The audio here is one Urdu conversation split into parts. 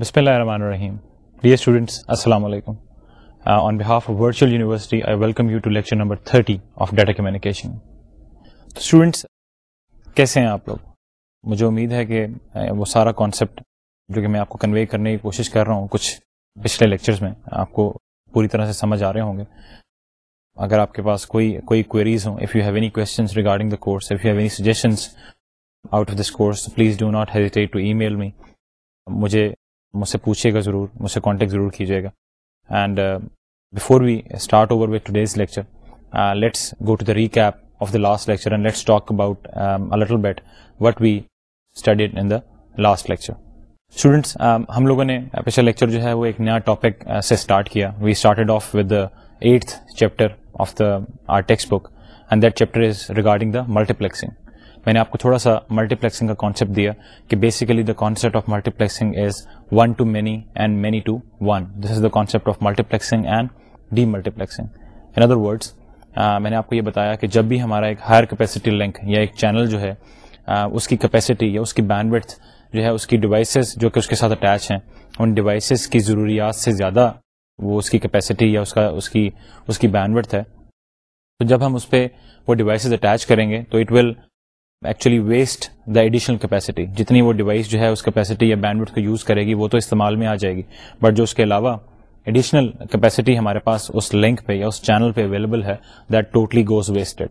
بسم اللہ الرحمن الرحیم پلیئر اسٹوڈنٹس السلام علیکم on behalf of virtual university I welcome you to lecture number thirty of data communication تو اسٹوڈنٹس کیسے ہیں آپ لوگ مجھے امید ہے کہ uh, وہ سارا کانسیپٹ جو کہ میں آپ کو کنوے کرنے کی کوشش کر رہا ہوں کچھ پچھلے لیکچرز میں آپ کو پوری طرح سے سمجھ آ رہے ہوں گے اگر آپ کے پاس کوئی کوئی کوئریز ہوں if you have any questions regarding the course if you have any suggestions out of this course please do not hesitate to email me مجھے مجھ سے پوچھے گا ضرور مجھ سے کانٹیکٹ ضرور کیجیے گا and before we start over with today's lecture let's go to the recap of the last lecture and let's talk about little bit what we studied in the last lecture students ہم لوگوں نے پچھلا لیکچر جو ہے وہ ایک نیا ٹاپک uh, سے اسٹارٹ کیا we started off with the eighth chapter of the our textbook and that chapter is regarding the multiplexing میں نے آپ کو تھوڑا سا ملٹی پلیکسنگ کا کانسیپٹ دیا کہ basically the concept of multiplexing is one to many and many to one this is the concept of multiplexing and D multi plexing in other words میں نے آپ کو یہ بتایا کہ جب بھی ہمارا ایک ہائر کیپیسٹی لنک یا ایک چینل جو ہے uh, اس کی کیپیسٹی یا اس کی بینڈ ورتھ جو ہے اس کی ڈیوائسیز جو کہ اس کے ساتھ اٹیچ ہیں ان ڈیوائسیز کی ضروریات سے زیادہ وہ اس کی کیپیسٹی یا اس کا اس کی اس کی بینڈ ورتھ ہے تو جب ہم اس پہ وہ ڈیوائسیز اٹیچ کریں گے تو it will actually waste the additional capacity جتنی وہ ڈیوائس جو ہے اس کیپیسٹی یا بینڈ وڈ کو یوز کرے گی وہ تو استعمال میں آ جائے گی بٹ جو اس کے علاوہ ایڈیشنل کیپیسٹی ہمارے پاس اس لنک پہ یا اس چینل پہ اویلیبل ہے دیٹ ٹوٹلی گوز ویسٹڈ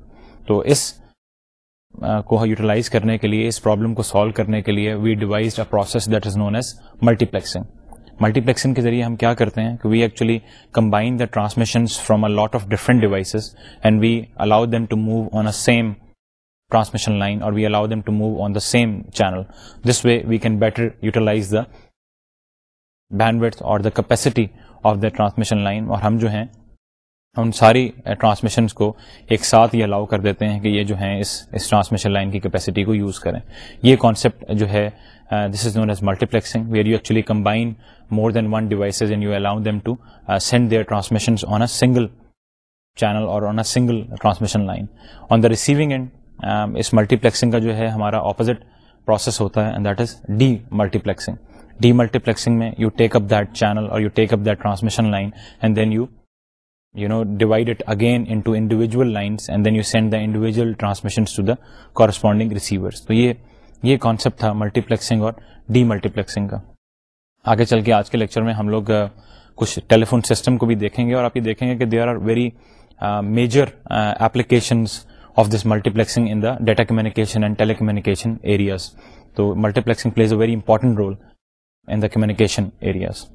تو اس کو یوٹیلائز کرنے کے لیے اس پرابلم کو سالو کرنے کے لیے we devise a process that is known as multiplexing multiplexing کے ذریعے ہم کیا کرتے ہیں کہ we actually combine the transmission from a lot of different devices and we allow them to move on a same transmission line or we allow them to move on the same channel. This way we can better utilize the bandwidth or the capacity of the transmission line اور ہم جو ہیں ان ساری ٹرانسمیشنس کو ایک ساتھ یہ الاؤ کر دیتے ہیں کہ یہ جو ہیں اس اس ٹرانسمیشن لائن کی کیپیسٹی کو یوز کریں یہ کانسیپٹ جو ہے this is known as multiplexing where you actually combine more than one devices and you allow them to send their transmissions on a single channel اور on a single transmission line on the receiving end Um, اس ملٹی پلیکسنگ کا جو ہے ہمارا اپوزٹ پروسیس ہوتا ہے that is de multi multi plexing D plexing میں you take up that channel اور you take up that transmission line and then you you know divide it again into individual lines and then you send the individual transmission to the corresponding receivers تو یہ یہ کانسیپٹ تھا ملٹی پلیکسنگ اور ڈی ملٹی پلیکسنگ کا آگے چل کے آج کے لیکچر میں ہم لوگ uh, کچھ ٹیلیفون سسٹم کو بھی دیکھیں گے اور آپ یہ دیکھیں گے کہ there are very major applications of this multi plexing in data communication and telecommunication areas تو multiplexing plays a very important role in the communication areas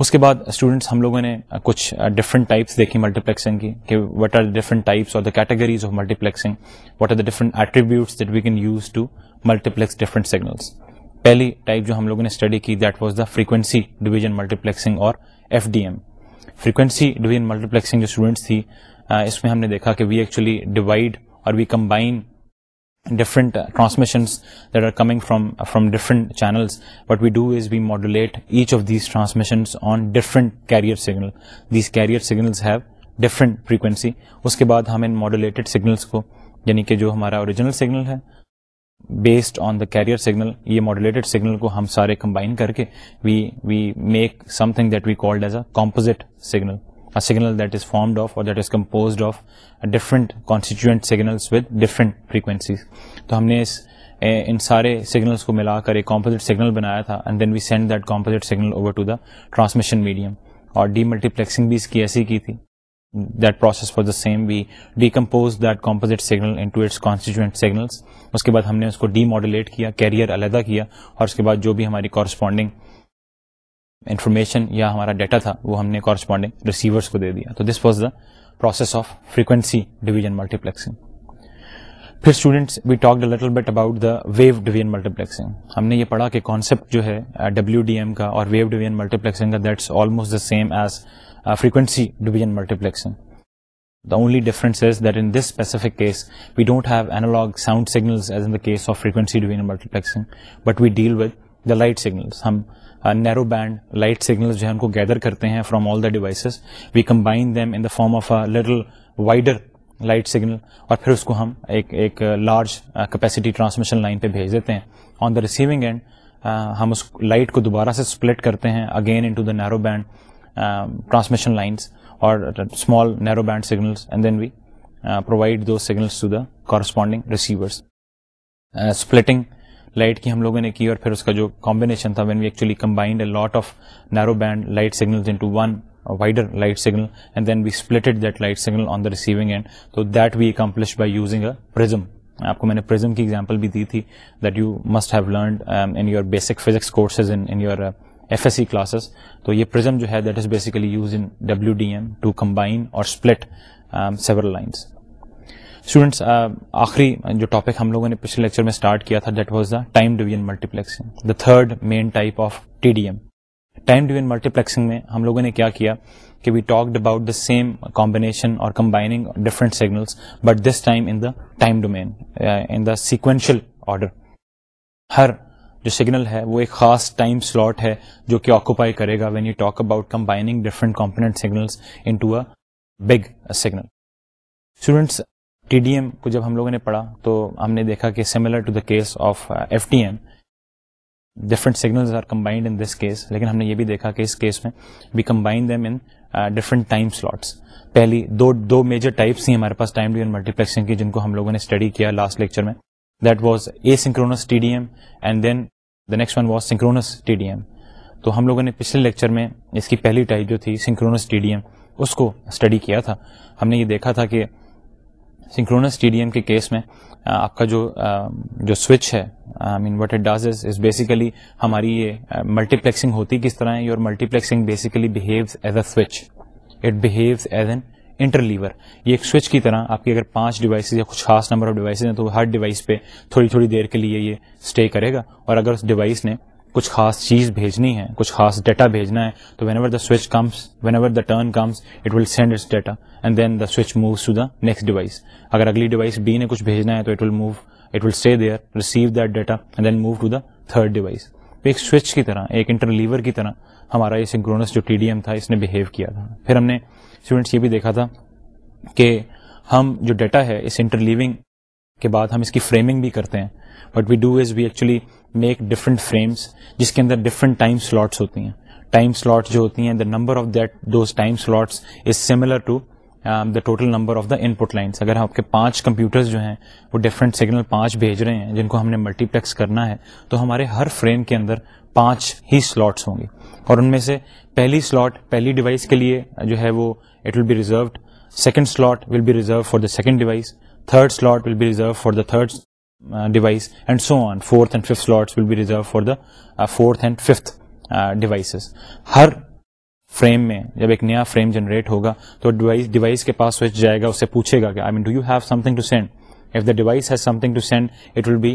اس کے بعد اسٹوڈنٹس ہم لوگوں نے کچھ ڈفرنٹ ٹائپس دیکھی ملٹی پلیکسنگ کی کہ وٹ آر ڈفرنٹ ٹائپس اور the categories of multiplexing what are the different attributes that we can use to multiplex different signals پہلی ٹائپ جو ہم لوگوں نے اسٹڈی کی that was the frequency division multi plexing اور F D M frequency division multi plexing جو اسٹوڈنٹس تھی اس میں ہم نے دیکھا کہ وی ایکچولی ڈیوائڈ اور we combine different transmissions but we do is we modulate each of these transmission on different carrier signal these carrier have different frequency اس کے بعد ہم ان ماڈولیٹڈ سگنلس کو یعنی کہ جو ہمارا اوریجنل سگنل ہے based on the carrier signal یہ ماڈولیٹڈ سگنل کو ہم سارے کمبائن کر کے we we make something that we as a composite signal signal that is form of is compose of different signal تو ہم نے ایک کمپوزٹ سگنل بنایا تھا and then we send that composite signal over to the transmission medium اور ڈی ملٹی پلیکسنگ بھی اس کی ایسی کی تھی that process for the same we decompose that composite signal into its constituent signals اس کے بعد ہم نے اس کو ڈی ماڈولیٹ کیا کیریئر علیحدہ کیا اور اس کے بعد جو بھی ہماری کورسپونڈنگ انفارمیشن یا ہمارا ڈیٹا تھا وہ ہم نے کورسپونڈنگ کو دے دیا تو this was the the process of frequency division multi plexing پھر we talk little bit about wave division multi plexing ہم نے یہ پڑھا کہ کانسیپٹ جو ہے ڈبلو ڈی ایم کا اور ویو ڈویژن ملٹی پلیکسنگ کا that's almost the same as frequency division multi plexing the only difference is that in this specific case we don't have analog sound signals as the case of frequency division multi plexing but we deal with the light signals ہم نیرو بینڈ لائٹ سگنل جو ہے ان کو گیدر کرتے ہیں from all the devices we combine them in the form of little wider light signal اور پھر اس کو ہم ایک ایک لارج کیپیسٹی ٹرانسمیشن لائن پہ بھیج دیتے ہیں آن دا ریسیونگ اینڈ ہم اس لائٹ کو دوبارہ سے اسپلٹ کرتے ہیں again into the narrow band transmission lines اور small narrow band signals signals and then we provide to the corresponding light کی ہم لوگوں نے کی اور پھر اس کا جو کمبینیشن تھا when we actually combined a lot of narrow band light signal into one wider light signal and then we splitted that light signal on the receiving end تو that we accomplish by using a prism آپ کو میں نے پرزم کی ایگزامپل بھی دی تھی that you must have learned in your basic physics courses in your F S C classes تو یہ پرزم جو ہے that is basically use in W D M to combine اور split several lines students uh, آخری جو ٹاپک ہم لوگوں نے پچھلے لیکچر میں اسٹارٹ کیا تھا that was the time division multi plexing the third main type of T D M time division multi plexing میں ہم لوگوں نے کیا کیا کہ we talked about the same combination اور combining different signals but this time in the time domain in the sequential order ہر جو سگنل ہے وہ ایک خاص ٹائم سلاٹ ہے جو کہ آکوپائی کرے گا when you talk about combining different component signals into a big signal students T D M کو جب ہم لوگوں نے پڑھا تو ہم نے دیکھا کہ similar to the case of F T M different signal لیکن ہم نے یہ بھی دیکھا کہ اس کیس میں be combine in different time slots پہلی دو دو میجر ٹائپس ہیں ہمارے پاس ٹائم ڈی ملٹی پلیکسنگ کی جن کو ہم لوگوں نے اسٹڈی کیا لاسٹ لیکچر میں that was a synchronous T D M and then the next one was synchronous T D M تو ہم لوگوں نے پچھلے لیکچر میں اس کی پہلی ٹائپ جو تھی سنکرونس ٹی ڈی ایم اس کو اسٹڈی کیا تھا ہم نے یہ دیکھا تھا کہ سنکرونس ٹی ڈی ایم کے کیس میں آپ کا جو جو سوئچ ہے I mean what it does is basically ہماری یہ ملٹی پلیکسنگ ہوتی کس طرح یور اور plexing basically behaves as a switch it behaves as an interleaver یہ ایک سوئچ کی طرح آپ کی اگر پانچ ڈیوائسیز یا کچھ خاص نمبر آف ڈیوائسز ہیں تو ہر ڈیوائس پہ تھوڑی تھوڑی دیر کے لیے یہ اسٹے کرے گا اور اگر اس ڈیوائس نے کچھ خاص چیز بھیجنی ہے کچھ خاص ڈیٹا بھیجنا ہے تو whenever the switch comes whenever the turn comes it will send its data and then the switch moves to the next device اگر اگلی ڈیوائس بی نے کچھ بھیجنا ہے تو it will move it will stay there receive that data and then move to the third device ایک سوئچ کی طرح ایک انٹر لیور کی طرح ہمارا یہ سنکرونس جو ٹی ڈی ایم تھا اس نے بہیو کیا تھا پھر ہم نے اسٹوڈینٹس یہ بھی دیکھا تھا کہ ہم جو ڈیٹا ہے اس انٹرلیونگ کے بعد ہم اس کی فریمنگ بھی کرتے ہیں but we do is we actually make different frames جس کے اندر ڈفرینٹ ٹائم سلاٹس ہوتی ہیں ٹائم سلاٹ جو ہوتی ہیں the number of time slots is similar to the total number of the input lines اگر آپ کے پانچ کمپیوٹرز جو ہیں وہ ڈفرینٹ سگنل پانچ بھیج رہے ہیں جن کو ہم نے ملٹی پلیکس کرنا ہے تو ہمارے ہر فریم کے اندر پانچ ہی سلاٹس ہوں گے اور ان میں سے پہلی سلاٹ پہلی ڈیوائس کے لیے جو ہے وہ it will be reserved second slot will be reserve for the second device third slot will be reserve for the third device and so on fourth and fifth for the fourth and fifth devices ہر فریم میں جب ایک نیا فریم جنریٹ ہوگا تو I mean do you have thing to send if the device thing to send it will be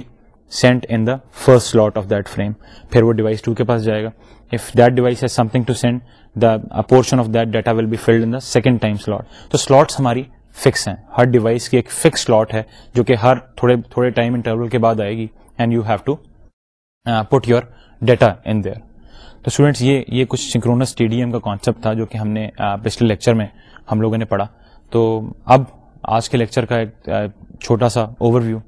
sent in the first slot of that frame پھر وہ ڈیوائس ٹو کے پاس جائے گا portion of that data will be filled in second تو سلاٹس ہماری فکس ہیں ہر ڈیوائس کی ایک فکس لاٹ ہے جو کہ ہر تھوڑے تھوڑے ٹائم انٹرول کے بعد آئے گی and you have to put your data in there تو اسٹوڈینٹس یہ یہ کچھ سنکرونس اسٹیڈیم کا کانسیپٹ تھا جو کہ ہم نے uh, پچھلے لیکچر میں ہم لوگوں نے پڑھا تو اب آج کے لیکچر کا ایک uh, چھوٹا سا overview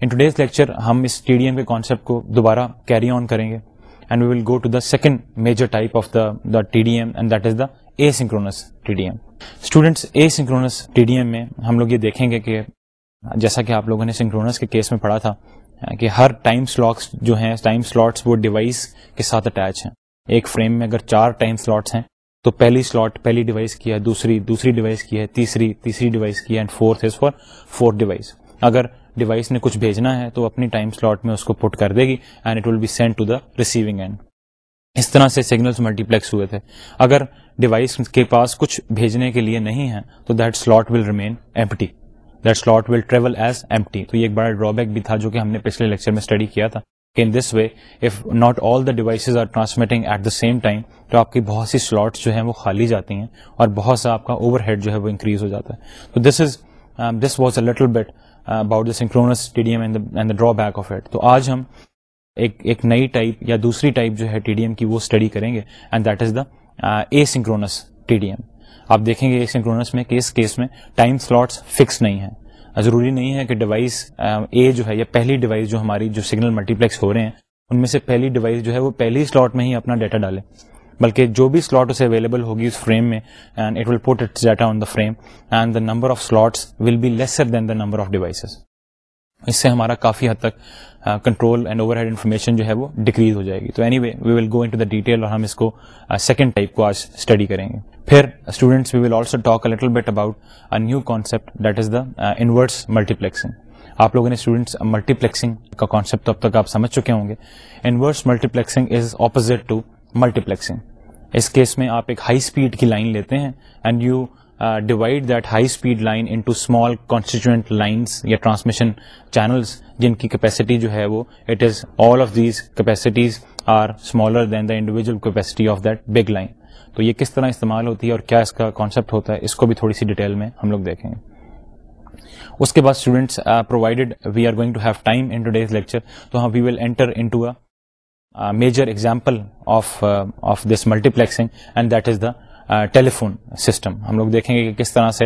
in today's lecture ہم اس اسٹیڈیم کے کانسیپٹ کو دوبارہ کیری آن کریں گے and we will go to the second major type of the the T D M and that is the a synchronous T D M students a synchronous T D M میں ہم لوگ یہ دیکھیں گے کہ جیسا کہ آپ لوگوں نے سنکرونس کے کیس میں پڑھا تھا کہ ہر ٹائم سلاٹس جو ہیں ٹائم سلاٹس وہ ڈیوائس کے ساتھ اٹیچ ہیں ایک فریم میں اگر چار ٹائم سلاٹس ہیں تو پہلی سلاٹ پہلی ڈیوائس کی ہے دوسری دوسری ڈیوائس کی ہے تیسری تیسری ڈیوائس کی ہے and fourth is for fourth device اگر ڈیوائس نے کچھ بھیجنا ہے تو اپنی ٹائم سلاٹ میں اس کو پٹ کر دے گی and it will be send to the receiving end اس طرح سے سگنلس ملٹی پلیکس ہوئے تھے اگر ڈیوائس کے پاس کچھ بھیجنے کے لیے نہیں ہے تو that slot slot will will remain that travel as M ایک بڑا ڈرا بیک بھی تھا جو کہ ہم نے پچھلے لیکچر میں اسٹڈی کیا تھا کہ in this way if not all the devices are transmitting at the same time تو آپ کی بہت سی سلاٹس جو ہیں وہ خالی جاتی ہیں اور بہت سا آپ کا اوور ہیڈ جو ہے وہ انکریز ہو جاتا ہے تو this this is was a little bit about the synchronous drawback of it تو آج ہم ایک نئی ٹائپ یا دوسری ٹائپ جو ہے ٹی ڈی ایم کی وہ اسٹڈی کریں گے and that is the a synchronous T D M آپ دیکھیں گے اے سنکرونس میں کیس میں ٹائم سلاٹس فکس نہیں ہیں ضروری نہیں ہے کہ ڈیوائس اے جو ہے یا پہلی ڈیوائس جو ہماری جو سگنل ملٹی پلیکس ہو رہے ہیں ان میں سے پہلی ڈیوائس جو ہے وہ پہلی سلاٹ میں ہی اپنا ڈیٹا ڈالے بلکہ جو بھی سلاٹ اسے اویلیبل ہوگی اس فریم میں and it will put its data on the frame and the number of slots will be lesser than the number of devices اس سے ہمارا کافی حد تک control and overhead information جو ہے وہ ڈکریز ہو جائے گی تو anyway we will go into the detail اور ہم اس کو سیکنڈ ٹائپ کو آج اسٹڈی کریں گے پھر students we will also talk little bit about a new concept that is the inverse multiplexing آپ لوگوں نے اسٹوڈینٹس پلیکسنگ کا کانسیپٹ تو اب تک آپ سمجھ چکے ہوں گے inverse multiplexing is opposite to multiplexing اس کیس میں آپ ایک ہائی اسپیڈ کی لائن لیتے ہیں and you divide that high speed line into small constituent lines یا ٹرانسمیشن چینلس جن کی کیپیسٹی جو ہے وہ it is all of these capacities are smaller than the individual capacity of that big line تو یہ کس طرح استعمال ہوتی ہے اور کیا اس کا کانسیپٹ ہوتا ہے اس کو بھی تھوڑی سی ڈیٹیل میں ہم لوگ دیکھیں گے اس کے بعد students provided we are going to have time in today's lecture تو ہاں we will enter into major example of of this multiplexing and that is the telephone system ہم لوگ دیکھیں گے کہ کس طرح سے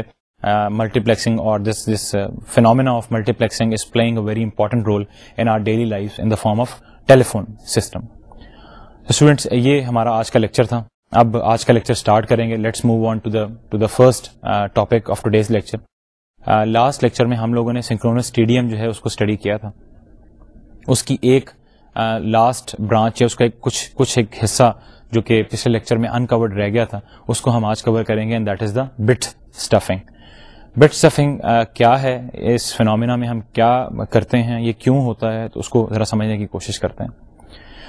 ملٹی پلیکسنگ اور this this phenomena of multiplexing is playing a very important role in our daily life in the form of telephone system students یہ ہمارا آج کا لیکچر تھا اب آج کا لیکچر اسٹارٹ کریں گے let's move on to the to the first topic of today's lecture last lecture میں ہم لوگوں نے سنکرونس اسٹیڈیم جو ہے اس کو اسٹڈی کیا تھا اس کی ایک لاسٹ برانچ ہے اس کا کچھ کچھ ایک حصہ جو کہ پچھلے لیکچر میں انکورڈ رہ گیا تھا اس کو ہم آج کور کریں گے that is the bit stuffing bit stuffing کیا ہے اس فنومینا میں ہم کیا کرتے ہیں یہ کیوں ہوتا ہے تو اس کو ذرا سمجھنے کی کوشش کرتے ہیں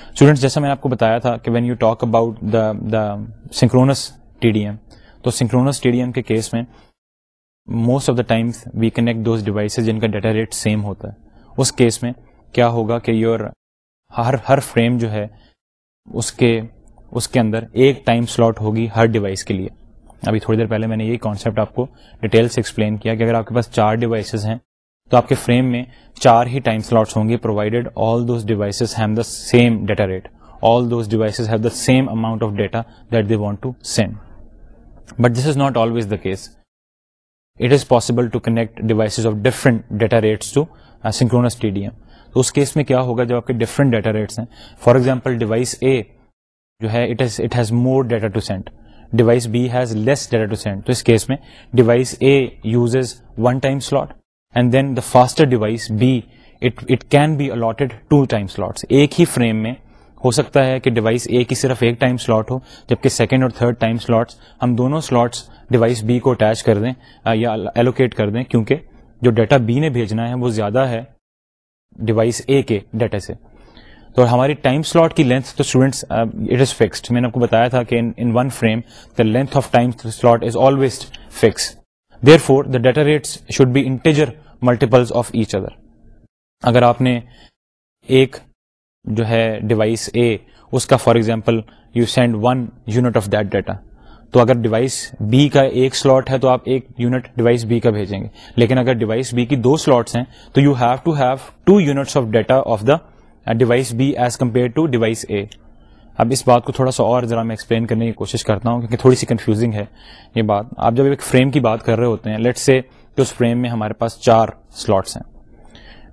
اسٹوڈینٹس جیسا میں نے آپ کو بتایا تھا کہ when you talk about the the synchronous T D M تو سنکرونس ٹی ڈی ایم کے کیس میں most of the times we connect those devices جن کا ڈیٹا ریٹ سیم ہوتا ہے اس کیس میں کیا ہوگا کہ یور ہر ہر فریم جو ہے اس کے اس کے اندر ایک ٹائم سلاٹ ہوگی ہر ڈیوائس کے لیے ابھی تھوڑی دیر پہلے میں نے یہی کانسیپٹ آپ کو ڈیٹیل سے ایکسپلین کیا کہ اگر آپ کے پاس چار ڈیوائسیز ہیں تو آپ کے فریم میں چار ہی ٹائم سلاٹس ہوں گے provided all those those have the same data rate all devices have the same amount of data that they want to send but this is not always the case it is possible to connect devices of different data rates to synchronous T D M تو اس کیس میں کیا ہوگا جب آپ کے ڈفرنٹ ڈیٹا ریٹس ہیں فار ایگزامپل ڈیوائس اے جو ہے it it has more data to send device B has less data to send تو اس کیس میں device A uses one time slot and then the faster device B it can be allotted to time slots ایک ہی فریم میں ہو سکتا ہے کہ ڈیوائس اے کی صرف ایک ٹائم سلاٹ ہو جبکہ سیکنڈ اور تھرڈ ٹائم سلاٹس ہم دونوں سلاٹس ڈیوائس بی کو اٹیچ کر دیں یا ایلوکیٹ کر دیں کیونکہ جو ڈیٹا بی نے بھیجنا ہے وہ زیادہ ہے ڈیوائس اے کے ڈیٹا سے تو ہماری ٹائم سلاٹ کی لینتھ تو اسٹوڈنٹس اٹ از فکسڈ میں نے آپ کو بتایا تھا کہ in one frame the length of time slot is always fix therefore the data rates should be integer multiples of each other اگر آپ نے ایک جو ہے ڈیوائس اے اس کا for example you send one unit of that data تو اگر ڈیوائس بی کا ایک سلاٹ ہے تو آپ ایک یونٹ ڈیوائس بی کا بھیجیں گے لیکن اگر ڈیوائس بی کی دو سلاٹس ہیں تو you have to have two units of data of the device B as compare to device A اب اس بات کو تھوڑا سا اور ذرا میں ایکسپلین کرنے کی کوشش کرتا ہوں کیونکہ تھوڑی سی کنفیوزنگ ہے یہ بات آپ جب ایک فریم کی بات کر رہے ہوتے ہیں لیٹ سے تو اس فریم میں ہمارے پاس چار سلاٹس ہیں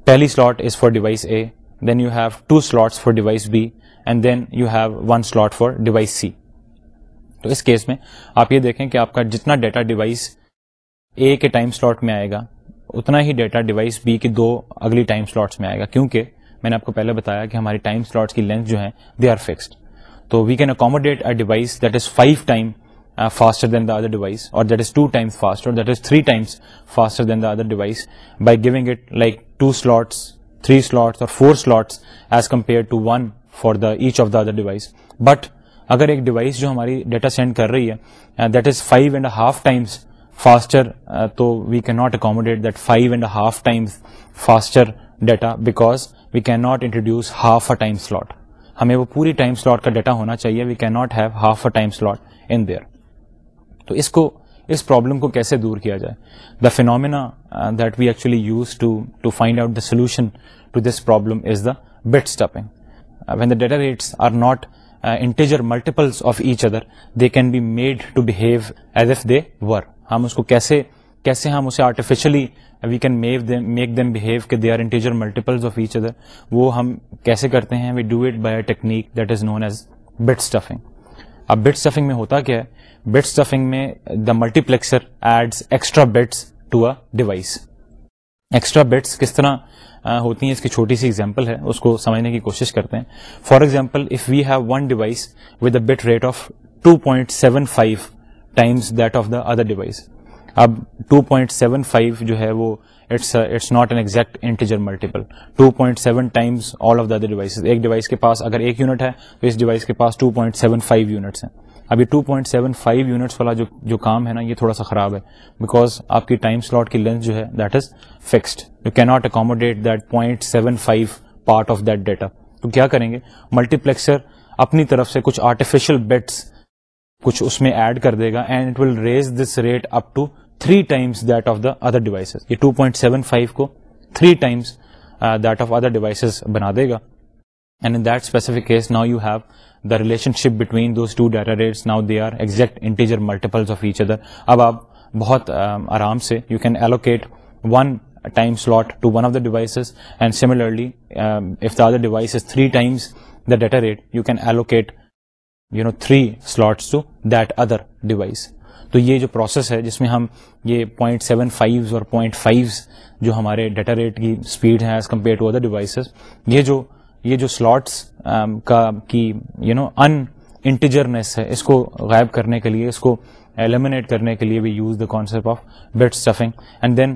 پہلی slot is for device A then you have two slots for device B and then you have one slot for device C تو اس کیس میں آپ یہ دیکھیں کہ آپ کا جتنا ڈیٹا ڈیوائس اے کے ٹائم سلاٹ میں آئے گا اتنا ہی ڈیٹا ڈیوائس بی کے دو اگلی ٹائم سلاٹس میں آئے گا کیونکہ میں نے آپ کو پہلے بتایا کہ ہماری ٹائم سلاٹس کی لینتھ جو ہے دے آر فکسڈ تو we can accommodate a device that is five time faster than the other device اور that is two times fast اور that is three times faster than the other device by giving it like two slots three slots اور four slots as compare to one for the each of the other device but اگر ایک ڈیوائس جو ہماری ڈیٹا سینڈ کر رہی ہے that is five and half times faster تو we can not accommodate that five and half times faster data because we can not introduce half a time slot ہمیں وہ پوری ٹائم سلاٹ کا ڈیٹا ہونا چاہیے we can not have half a time slot in there تو اس کو اس پرابلم کو کیسے دور کیا جائے the phenomena that we actually use to to find out the solution to this problem is the bit stuffing when the data rates are not integer multiples of each other they can be made to behave as if they were ہم اس کو کیسے کیسے ہم اسے artificially we can make them behave کہ they are integer multiples of each other وہ ہم کیسے کرتے ہیں we do it by a technique that is known as bit stuffing اب بٹ اسٹفنگ میں ہوتا کیا ہے بٹ اسٹفنگ میں the multiplexer adds extra bits to a device extra bits کس طرح ہوتی ہیں اس کی چھوٹی سی ایگزامپل ہے اس کو سمجھنے کی کوشش کرتے ہیں for example if we have one device with a bit rate of 2.75 point seven five times that of the other device اب 2.75 جو ہے وہ it's not an exact integer multiple 2.7 point seven times all of ددر devices ایک ڈیوائس کے پاس اگر ایک یونٹ ہے تو اس ڈیوائس کے پاس 2.75 پوائنٹ یونٹس ہیں اب یہ 2.75 پوائنٹ یونٹس والا جو, جو کام ہے نا یہ تھوڑا سا خراب ہے بیکاز آپ کی ٹائم سلاٹ کی لینتھ جو ہے دیٹ از فکسڈ یو کی not accommodate that point seven five part of that data تو کیا کریں گے ملٹی پلیکسر اپنی طرف سے کچھ آرٹیفیشیل بیٹس کچھ اس میں ایڈ کر دے گا and it will raise this rate up to three times that of the other devices یہ 2.75 کو three times that of other devices بنا دے گا and in that specific case now you have the relationship between those two data rates now they are exact integer multiples of each other اب آپ بہت آرام سے you can allocate one time slot to one of the devices and similarly if the other devices three times the data rate you can allocate you know three slots to that other device تو یہ جو پروسیس ہے جس میں ہم یہ پوائنٹ سیون فائیوز اور پوائنٹ فائیوز جو ہمارے ڈیٹا ریٹ کی اسپیڈ ہیں as compare to other devices یہ جو یہ جو سلاٹس um, کا کی یو نو ان انٹیجرنیس ہے اس کو غائب کرنے کے لیے اس کو ایلیمنیٹ کرنے کے لیے بھی use the concept of bit stuffing and then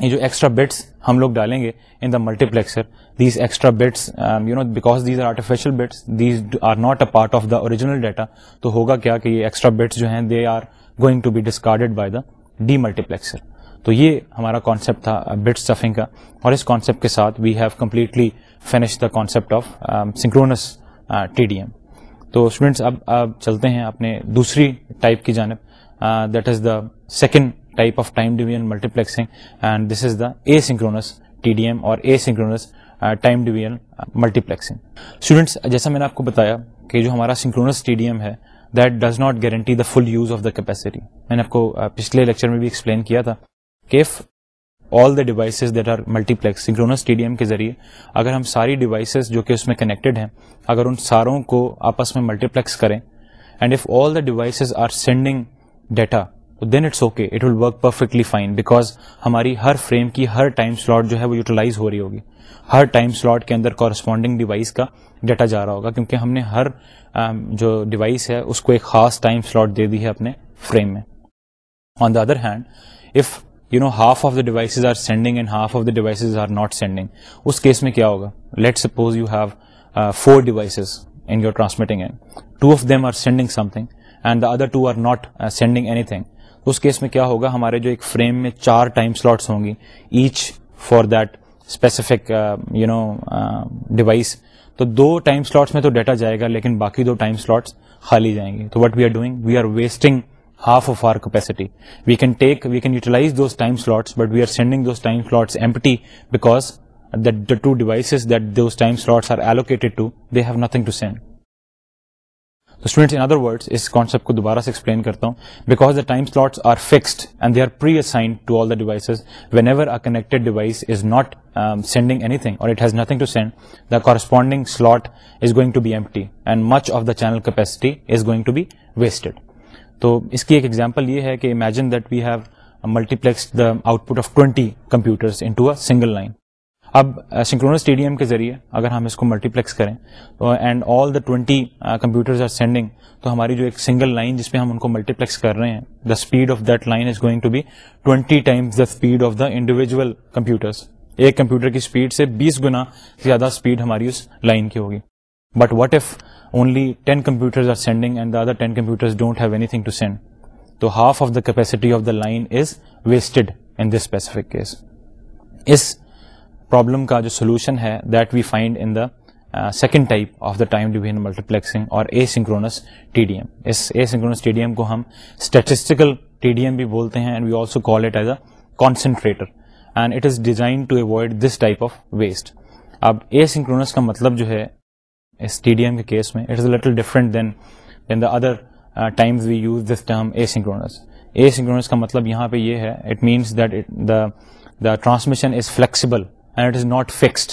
یہ جو ایکسٹرا بٹس ہم لوگ ڈالیں گے in the multiplexer these extra bits you know because these are artificial bits these are not a part of the original data تو ہوگا کیا کہ یہ ایکسٹرا بٹس جو ہیں they are going to be discarded by the demultiplexer تو یہ ہمارا کانسیپٹ تھا بٹ uh, سفنگ کا اور اس کانسیپٹ کے ساتھ we have completely finish the concept of synchronous T D M تو اسٹوڈینٹس اب اب چلتے ہیں اپنے دوسری ٹائپ کی جانب that is the second type of time division and this is the a synchronous T D M اور asynchronous time division multiplexing students جیسا میں نے آپ کو بتایا کہ جو ہمارا سنکرونس ٹی ڈی ایم ہے that does not guarantee the full use of the capacity میں نے آپ کو پچھلے لیکچر میں بھی ایکسپلین کیا تھا کہ ڈیوائسز ملٹیپلیکسرونس ٹی ڈی ایم کے ذریعے اگر ہم ساری ڈیوائسیز جو کہ اس میں کنیکٹیڈ ہیں اگر ان ساروں کو آپس میں ملٹیپلیکس کریں and if all the devices are sending data then it's okay it will work perfectly fine because ہماری ہر فریم کی ہر ٹائم سلاٹ جو ہے وہ یوٹیلائز ہو رہی ہوگی ہر ٹائم سلاٹ کے اندر کورسپونڈنگ ڈیوائس کا ڈیٹا جا رہا ہوگا کیونکہ ہم نے ہر جو ڈیوائس ہے اس کو ایک خاص ٹائم سلاٹ دے دی ہے اپنے فریم میں on the other hand if you know half of the devices are sending and half of the devices are not sending اس کیس میں کیا ہوگا let suppose you have four devices in your transmitting اس کیس میں کیا ہوگا ہمارے جو ایک فریم میں چار ٹائم سلاٹس ہوں گی each for that specific you know device تو دو ٹائم سلاٹس میں تو ڈیٹا جائے گا لیکن باقی دو ٹائم سلاٹس خالی جائیں گے تو what we are doing we are wasting half of our capacity we can take we can utilize those time slots but we are sending those those time time slots slots because two two devices that are allocated they have nothing to send تو اسٹوڈینٹس کو دوبارہ سے ایکسپلین کرتا ہوں because the time slots are fixed and they are pre to all the devices when ever connected device is not sending anything اور it has nothing to send the corresponding slot is going to be empty and much of the channel capacity is going to be wasted تو اس کی ایک ایگزامپل یہ ہے کہ imagine that we have multiplex the output of twenty computers into a single line اب ڈی uh, اسٹیڈیم کے ذریعے اگر ہم اس کو ملٹی پلیکس کریں تو and all the twenty computers are sending تو ہماری جو ایک سنگل لائن جس پہ ہم ان کو ملٹی پلیکس کر رہے ہیں the speed of that line is going to be twenty times the speed of the individual computers ایک کمپیوٹر کی اسپیڈ سے بیس گنا زیادہ اسپیڈ ہماری اس لائن کی ہوگی but what if only ten computers are sending and the other ten computers don't have anything to send تو half of the capacity of the line is wasted in this specific case اس پرابلم کا جو سولوشن ہے that we find in the second type of the time division multiplexing اور اے سنکرونس ٹی ڈی ایم اس اے سنکرونس ٹی ڈی ایم کو ہم اسٹیٹسٹیکل ٹی ڈی ایم بھی بولتے ہیں and we also call it as a concentrator and it is design to avoid this type of waste اب اے سنکرونس کا مطلب جو ہے اس ٹی ڈی ایم کے کیس میں it is little different then then the other we use this term asynchronous asynchronous کا مطلب یہاں پہ یہ ہے it means that the transmission is flexible and it is not fixed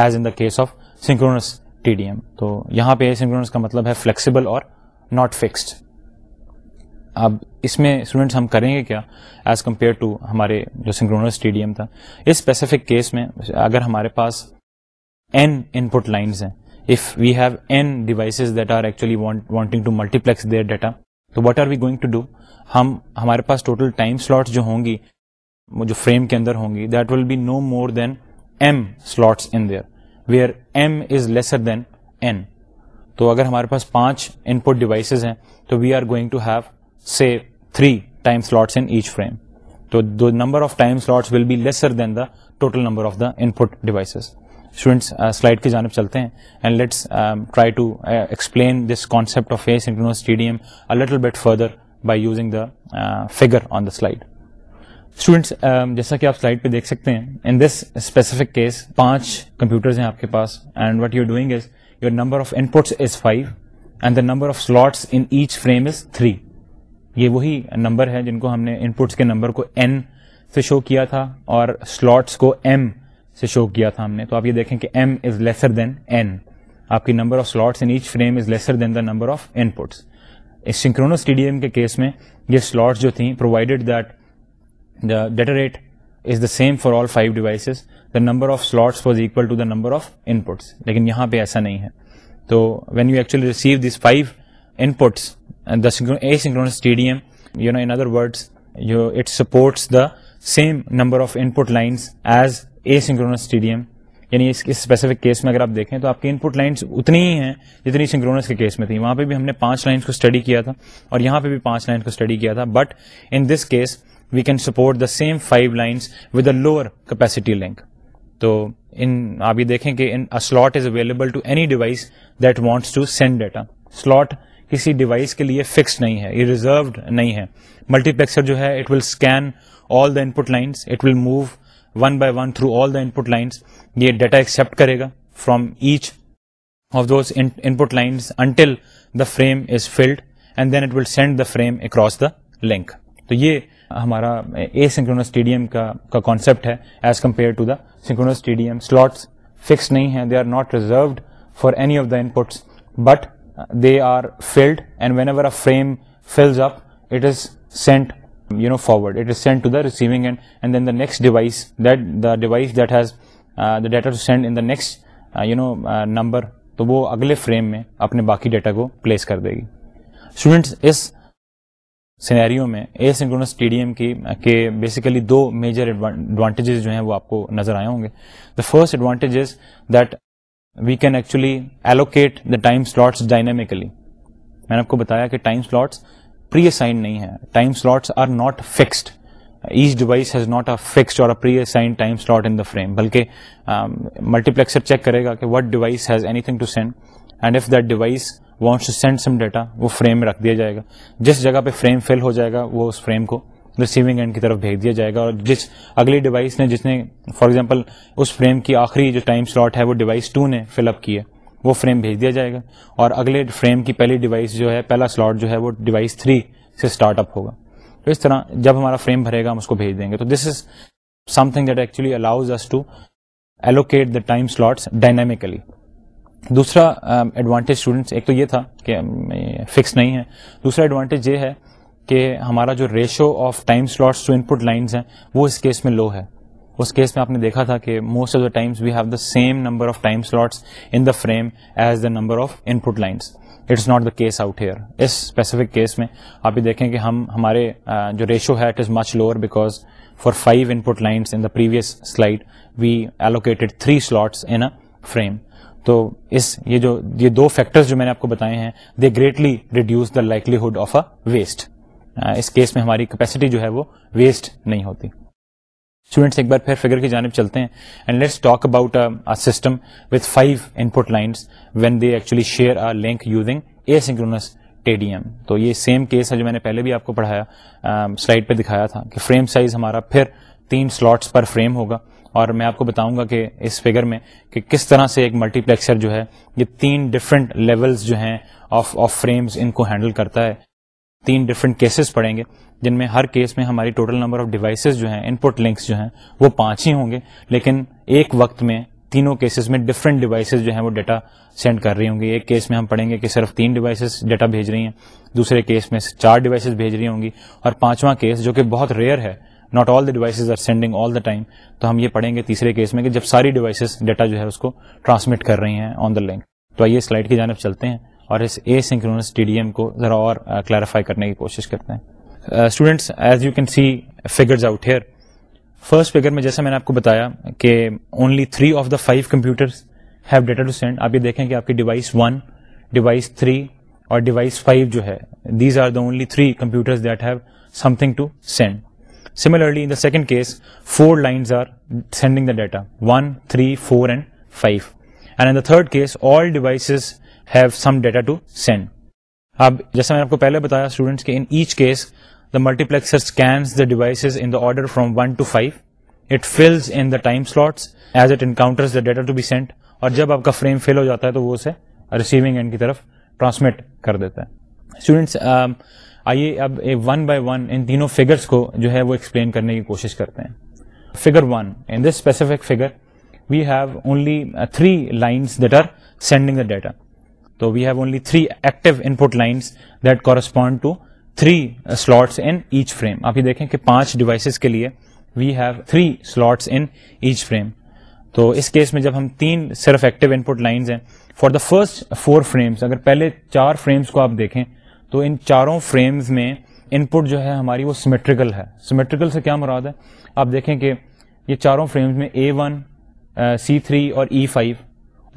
as in case of synchronous T D M تو یہاں پہ سنکرونس کا مطلب ہے فلیکسیبل اور ناٹ فکسڈ اب اس میں اسٹوڈنٹس ہم کریں گے کیا ایز کمپیئر ٹو ہمارے جو سنکرونس ٹی ڈی ایم تھا اس اسپیسیفک کیس میں اگر ہمارے پاس این ان پٹ لائنس ہیں if we have N devices that are actually wanting to multiplex that data تو what are we going to do ہمارے پاس ٹوٹل ٹائم سلاٹس جو ہوں گی جو فریم کے اندر ہوں گی that will be no more than M slots in there where M is lesser than N تو اگر ہمارے پاس پانچ ان پٹ ڈیوائسیز ہیں تو we are going to have say total number of the input devices students slide کی جانب چلتے ہیں and let's try to explain this of face stadium little bit further by using the figure on the slide students um, جیسا کہ آپ سلائڈ پہ دیکھ سکتے ہیں ان دس اسپیسیفک کیس پانچ کمپیوٹرز ہیں آپ کے پاس and what you doing is your number of inputs is five and the number of slots in each frame is three یہ وہی نمبر ہے جن کو ہم نے ان پٹس کے نمبر کو این سے شو کیا تھا اور سلاٹس کو ایم سے شو کیا تھا ہم نے تو آپ یہ دیکھیں کہ M is lesser than N آپ کی number of slots in each frame is lesser than the number of inputs اس سنکرونس ٹی ڈی ایم کے کیس میں یہ سلاٹس جو تھیں provided that the data rate is the for all five devices the number of slots was equal to the number of inputs لیکن یہاں پہ ایسا نہیں ہے تو when you actually receive these five inputs a asynchronous TDM you know in other words you it supports the same number of input lines as a synchronous یعنی اس اسپیسیفک کیس میں اگر آپ دیکھیں تو آپ کی ان پٹ لائنس اتنی ہی ہیں جتنی سنکرونس کے کیس میں تھیں وہاں پہ بھی ہم نے پانچ لائنس کو اسٹڈی کیا تھا اور یہاں پہ بھی پانچ لائنس کو اسٹڈی کیا تھا but in this case we can support the same five lines with a lower capacity link تو ان آپ یہ دیکھیں کہ an slot is available to any device that wants to send data slot کسی ڈیوائس کے لیے فکس نہیں ہے یہ ریزروڈ نہیں ہے ملٹی پلیکسر جو ہے it will scan all the input lines it will move one by one through all the input lines یہ ڈیٹا ایکسپٹ کرے گا from each of those input lines until the frame is filled and then it will send the frame across the link تو یہ ہمارا اے سنکرونس اسٹیڈیم کا کا کانسیپٹ ہے as compare to the synchronous stadium slots fix نہیں ہیں they are not reserved for any of the inputs but they are filled and whenever a frame fills up it is sent you know forward it is sent to the receiving end and then the next device that the device that has the data to send in the next you know number تو وہ اگلے فریم میں اپنے باقی ڈیٹا کو پلیس کر دے گی اسٹوڈنٹس اس سینیریوں میں اے ٹی ڈی ایم کی کے بیسیکلی دو میجر ایڈوانٹیجز جو ہیں وہ آپ کو نظر آئے ہوں گے the first advantage is that we can actually allocate the time slots dynamically میں نے آپ کو بتایا کہ ٹائم سلاٹس پری نہیں ہے time slots are not fixed each device has not a fixed اور pre time slot in the frame بلکہ ملٹی پلیکسر چیک کرے گا کہ what device has anything to send and if that device to send some data وہ فریم میں رکھ دیا جائے گا جس جگہ پہ فریم فل ہو جائے گا وہ اس فریم کو ریسیونگ اینڈ کی طرف بھیج دیا جائے گا اور جس اگلی ڈیوائس نے جس نے فار ایگزامپل اس فریم کی آخری جو ٹائم سلاٹ ہے وہ ڈیوائس ٹو نے فل اپ کی ہے وہ فریم بھیج دیا جائے گا اور اگلے فریم کی پہلی ڈیوائس جو ہے پہلا سلاٹ جو ہے وہ ڈیوائس تھری سے اسٹارٹ اپ ہوگا تو اس طرح جب ہمارا فریم بھرے گا ہم اس کو بھیج دیں گے تو this is something that actually allows to allocate the time slots dynamically دوسرا ایڈوانٹیج اسٹوڈنٹس ایک تو یہ تھا کہ فکس نہیں ہے دوسرا ایڈوانٹیج یہ ہے کہ ہمارا جو ریشو آف ٹائم سلاٹس جو ان پٹ لائنس ہیں وہ اس کیس میں لو ہے اس کیس میں آپ نے دیکھا تھا کہ most of the times we have the same number of time slots in the frame as the number of input lines it's not the case out here اس اسپیسیفک کیس میں آپ یہ دیکھیں کہ ہم ہمارے جو ریشو ہے it is much lower because for five input lines in the previous slide we allocated three slots in a frame تو اس یہ جو یہ دو فیکٹرز جو میں نے آپ کو بتائے ہیں they greatly reduce the of waste اس کیس میں ہماری کیپیسٹی جو ہے وہ ویسٹ نہیں ہوتی اسٹوڈینٹس ایک بار پھر فگر کی جانب چلتے ہیں and let's talk about system with five input when they actually share link using a synchronous T تو یہ سیم کیس ہے جو میں نے پہلے بھی آپ کو پڑھایا سلائڈ پہ دکھایا تھا کہ فریم سائز ہمارا پھر تین سلوٹس پر فریم ہوگا اور میں آپ کو بتاؤں گا کہ اس فگر میں کہ کس طرح سے ایک ملٹی پلیکسر جو ہے یہ تین ڈفرینٹ لیولس جو ہیں آف آف فریمز ان کو ہینڈل کرتا ہے تین ڈفرینٹ کیسز پڑیں گے جن میں ہر کیس میں ہماری ٹوٹل نمبر آف ڈیوائسیز جو ہیں ان پٹ لنکس جو ہیں وہ پانچ ہی ہوں گے لیکن ایک وقت میں تینوں کیسز میں ڈفرینٹ ڈیوائسیز جو ہیں وہ ڈیٹا سینڈ کر رہی ہوں گی ایک کیس میں ہم پڑھیں گے کہ صرف تین ڈیوائسیز ڈیٹا بھیج رہی ہیں دوسرے کیس میں چار ڈیوائسیز بھیج رہی ہوں گی اور پانچواں کیس جو کہ بہت ریئر ہے not all the devices are sending all the time تو ہم یہ پڑھیں گے تیسرے کیس میں کہ جب ساری ڈیوائسز ڈیٹا جو ہے اس کو ٹرانسمٹ کر رہی ہیں آن دا لنک تو آئیے سلائڈ کی جانب چلتے ہیں اور اس اے سنکرونس ٹی ڈی ایم کو ذرا اور کلیریفائی uh, کرنے کی کوشش کرتے ہیں students as you can see out here first figure میں جیسے میں نے آپ کو بتایا کہ only three of the five computer have data to send آپ یہ دیکھیں کہ آپ کی ڈیوائس ون ڈیوائس تھری اور ڈیوائس فائیو جو ہے these are the only three computers that have something to send similarly in in in in the the the the the the second case case case four four lines are sending data data one three and and five third all devices devices have some to send اب جیسا میں آپ کو پہلے بتایا students each multiplexer order from one to five it fills in the time slots as it encounters the data to be sent اور جب آپ کا فریم فیل ہو جاتا ہے تو وہ اسے ریسیونگ اینڈ کی طرف ٹرانسمٹ کر دیتا ہے اسٹوڈینٹس آئیے اب ون بائی ون ان تینوں فیگرس کو جو ہے وہ ایکسپلین کرنے کی کوشش کرتے ہیں figure one in this specific figure we have only three lines that are sending the data تو we have only three active input lines that correspond to three slots in each frame آپ یہ دیکھیں کہ پانچ ڈیوائسز کے لیے we have three slots in each frame تو اس کیس میں جب ہم تین صرف ایکٹیو ان پٹ لائنس ہیں for the first four frames اگر پہلے چار فریمس کو آپ دیکھیں تو ان چاروں فریمز میں ان پٹ جو ہے ہماری وہ سیمیٹریکل ہے سیمیٹریکل سے کیا مراد ہے آپ دیکھیں کہ یہ چاروں فریمز میں اے ون سی تھری اور ای e فائیو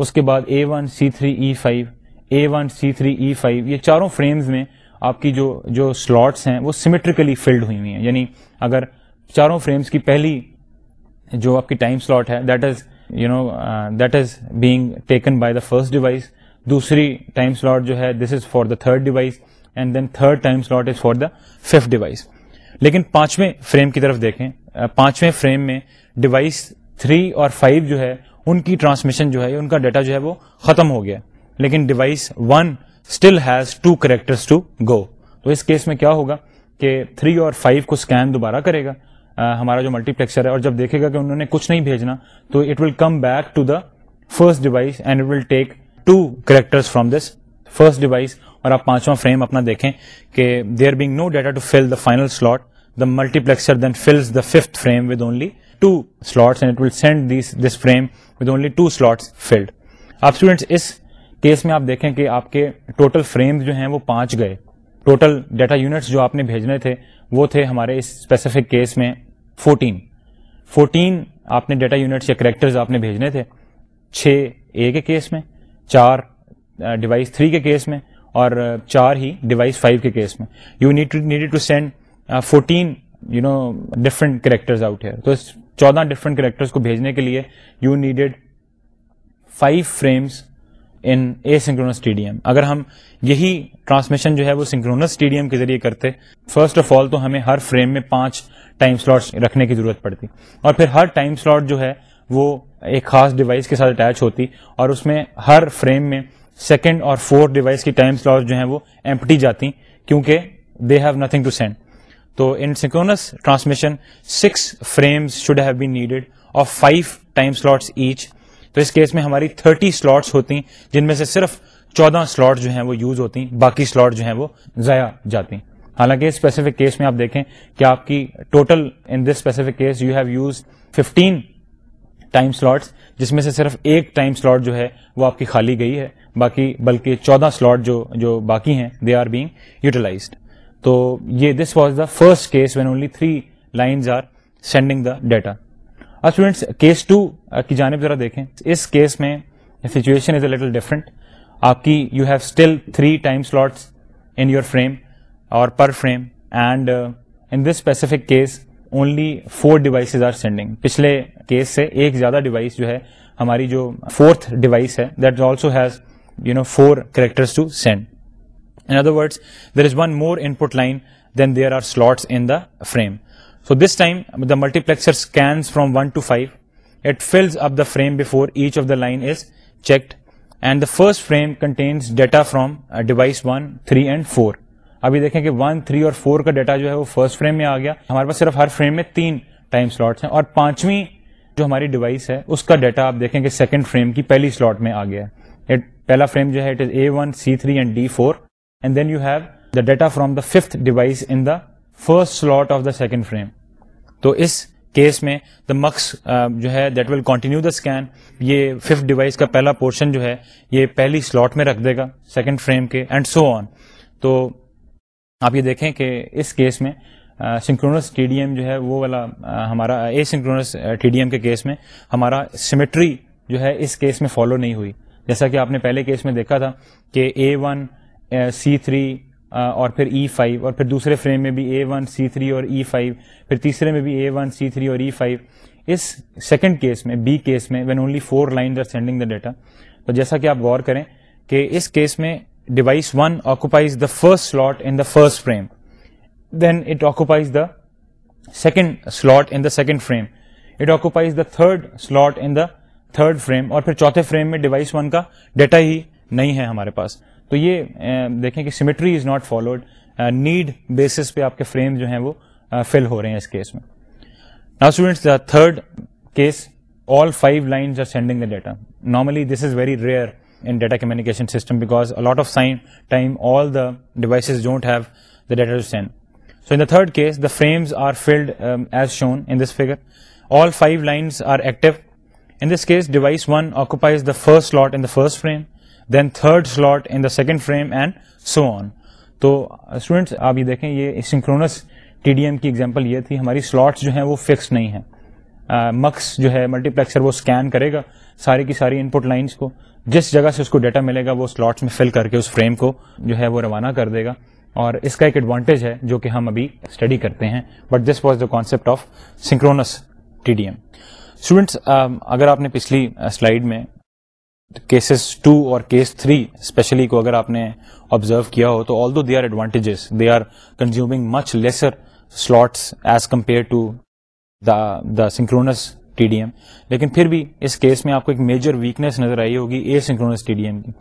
اس کے بعد A one C three E five A one C three E five یہ چاروں فریمز میں آپ کی جو جو سلاٹس ہیں وہ سیمیٹریکلی فلڈ ہوئی ہوئی ہیں یعنی اگر چاروں فریمز کی پہلی جو آپ کی ٹائم سلاٹ ہے that is you know that is being taken by the first device دوسری ٹائم سلاٹ جو ہے this is for the third device and then third time slot is for the fifth device لیکن پانچویں فریم کی طرف دیکھیں پانچویں فریم میں ڈیوائس تھری اور فائیو جو ہے ان کی ٹرانسمیشن جو ہے ان کا ڈیٹا جو ہے وہ ختم ہو گیا لیکن device one still has to to go تو اس کیس میں کیا ہوگا کہ تھری اور فائیو کو اسکین دوبارہ کرے گا ہمارا جو ملٹی پلیکسر ہے اور جب دیکھے گا کہ انہوں نے کچھ نہیں بھیجنا تو it will come back to the first device and it will take two character from this first device اور آپ پانچواں فریم اپنا دیکھیں کہ there being no data to fill the final slot the multiplexer then fills the fifth frame with only two slots and it will send these this frame with only two slots filled آپ اسٹوڈینٹس اس کیس میں آپ دیکھیں کہ آپ کے ٹوٹل فریمز جو ہیں وہ پانچ گئے ٹوٹل ڈیٹا یونٹس جو آپ نے بھیجنے تھے وہ تھے ہمارے اس اسپیسیفک کیس میں فورٹین فورٹین آپ نے ڈیٹا یونٹس یا کریکٹرز آپ نے بھیجنے تھے چھ اے کے کیس میں چار ڈیوائس uh, تھری کے کیس میں اور چار ہی ڈیوائس فائیو کے کیس میں you need needed to send fourteen you know different characters out ہے تو چودہ ڈفرنٹ کریکٹرس کو بھیجنے کے لیے you needed five frames in asynchronous stadium اگر ہم یہی ٹرانسمیشن جو ہے وہ سنکرونس اسٹیڈیم کے ذریعے کرتے فرسٹ آف آل تو ہمیں ہر فریم میں پانچ ٹائم سلاٹس رکھنے کی ضرورت پڑتی اور پھر ہر ٹائم سلاٹ جو ہے وہ ایک خاص ڈیوائس کے ساتھ اٹیچ ہوتی اور اس میں ہر فریم میں سیکنڈ اور فورتھ ڈیوائس کی ٹائم سلاٹ جو ہیں وہ ایمپٹی جاتی کیونکہ they have nothing to send تو in sequence transmission six frames should have needed اور فائیو ٹائم ایچ تو اس کیس میں ہماری تھرٹی سلاٹس ہوتی جن میں سے صرف چودہ سلاٹ جو ہیں وہ یوز ہوتی باقی سلاٹ جو ہیں وہ ضائع جاتی حالانکہ اسپیسیفک کیس میں آپ دیکھیں کہ آپ کی total in this specific case you have use fifteen جس میں سے صرف ایک ٹائم سلاٹ جو ہے وہ آپ کی خالی گئی ہے باقی بلکہ چودہ سلاٹ جو جو باقی ہیں دے آر بینگ یوٹیلائزڈ تو یہ this was the first case when only three lines are sending the data اب اسٹوڈینٹس کیس ٹو کی جانب ذرا دیکھیں اس کیس میں situation is a little different آپ کی you have still three time slots in your frame اور پر frame and in this specific case only four devices are sending پچھلے کیس سے ایک زیادہ ڈیوائس جو ہے ہماری جو فورتھ ڈیوائس ہے that also has four characters to send and other with there is one more input line then there are slots in the frame so this time the multiplexer scan from one to five it fills up line is checked and the first frame contains data from device one three and four ابھی دیکھیں کہ ون تھری اور فور کا ڈیٹا جو ہے وہ فرسٹ فریم میں آ گیا ہمارے پاس صرف ہر فریم میں تین ٹائم سلاٹس ہیں اور پانچویں جو ہماری ڈیوائس ہے اس کا ڈیٹا آپ دیکھیں کہ سیکنڈ فریم کی پہلی سلاٹ میں آ گیا ہے پہلا فریم جو ہے it is A one C three and D four and then you have the data from the fifth device in the first slot of the second frame تو اس کیس میں دا مکس uh, جو ہے that will continue the scan یہ ففتھ ڈیوائس کا پہلا پورشن جو ہے یہ پہلی سلوٹ میں رکھ دے گا سیکنڈ فریم کے اینڈ سو آن تو آپ یہ دیکھیں کہ اس کیس میں سنکرونس ٹی ڈی ایم جو ہے وہ والا uh, ہمارا اے سنکرونس ٹی ڈی ایم کے کیس میں ہمارا سیمیٹری جو ہے اس کیس میں فالو نہیں ہوئی جیسا کہ آپ نے پہلے کیس میں دیکھا تھا کہ اے ون سی تھری اور پھر ای e فائیو اور پھر دوسرے فریم میں بھی اے ون سی تھری اور ای e فائیو پھر تیسرے میں بھی اے ون سی تھری اور ای e فائیو اس سیکنڈ کیس میں بی کیس میں when only four line are sending the data تو جیسا کہ آپ غور کریں کہ اس کیس میں device one occupies the first slot in the first frame then it occupies the second slot in the second frame it occupies the third slot in the third frame اور پھر چوتھے فریم میں ڈیوائس ون کا ڈیٹا ہی نہیں ہے ہمارے پاس تو یہ دیکھیں کہ symmetry is not followed need basis پہ آپ کے فریم جو ہیں وہ فل ہو رہے ہیں اس کیس میں نا students the third case all five lines are sending the data normally this is very rare in data communication system because a lot of sign time all the devices don't have the data to send so in third case the frames are filled as shown in this figure all five lines are active in this case device one occupies the first slot in the first frame then third slot in the second frame and so on تو اسٹوڈینٹس uh, آپ یہ دیکھیں یہ سنکرونس ٹی ڈی ایم کی ایگزامپل یہ تھی ہماری سلاٹس جو ہیں وہ فکس نہیں ہیں مکس uh, جو ہے ملٹی پلیکسر وہ اسکین کرے گا ساری کی ساری ان پٹ لائنس کو جس جگہ سے اس کو ڈیٹا ملے گا وہ سلاٹس میں فل کر کے اس فریم کو جو ہے وہ روانہ کر دے گا اور اس کا ایک ایڈوانٹیج ہے جو کہ ہم ابھی اسٹڈی کرتے ہیں but this was the concept of synchronous T D M students um, اگر آپ نے پچھلی سلائڈ uh, میں کیسز ٹو اور کیس تھری اسپیشلی کو اگر آپ نے آبزرو کیا ہو تو although they are advantages they are consume much lesser slots as compare to the synchronous T D M لیکن پھر بھی اس کیس میں آپ کو ایک میجر ویکنیس نظر آئی ہوگی اے سنکرونس ٹی ڈی ایم کی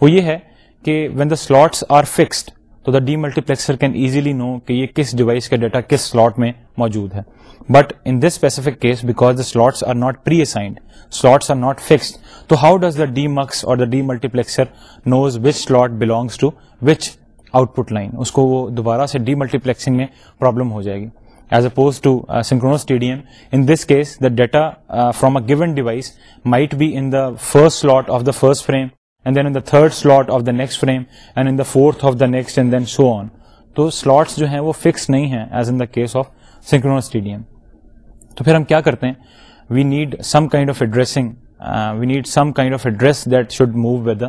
وہ یہ ہے کہ when the slots are fixed تو the demultiplexer can easily know کہ یہ کس ڈیوائس کا ڈیٹا کس سلاٹ میں موجود ہے but in this specific case because the slots slots are are not not pre assigned fixed تو how does the demux اور the demultiplexer knows which slot belongs to which output line اس کو وہ دوبارہ سے ڈی ملٹی پلیکسنگ میں پرابلم ہو جائے گی as oppose to synchronous stadium in this case the data from a given device might be in the first slot of the first frame and then in the third slot of the next frame and in the fourth of the next and then so on تو سلاٹس جو ہیں وہ فکس نہیں ہیں as in the case of synchronous stadium تو پھر ہم کیا کرتے ہیں we need some kind of addressing we need some kind of address that should move with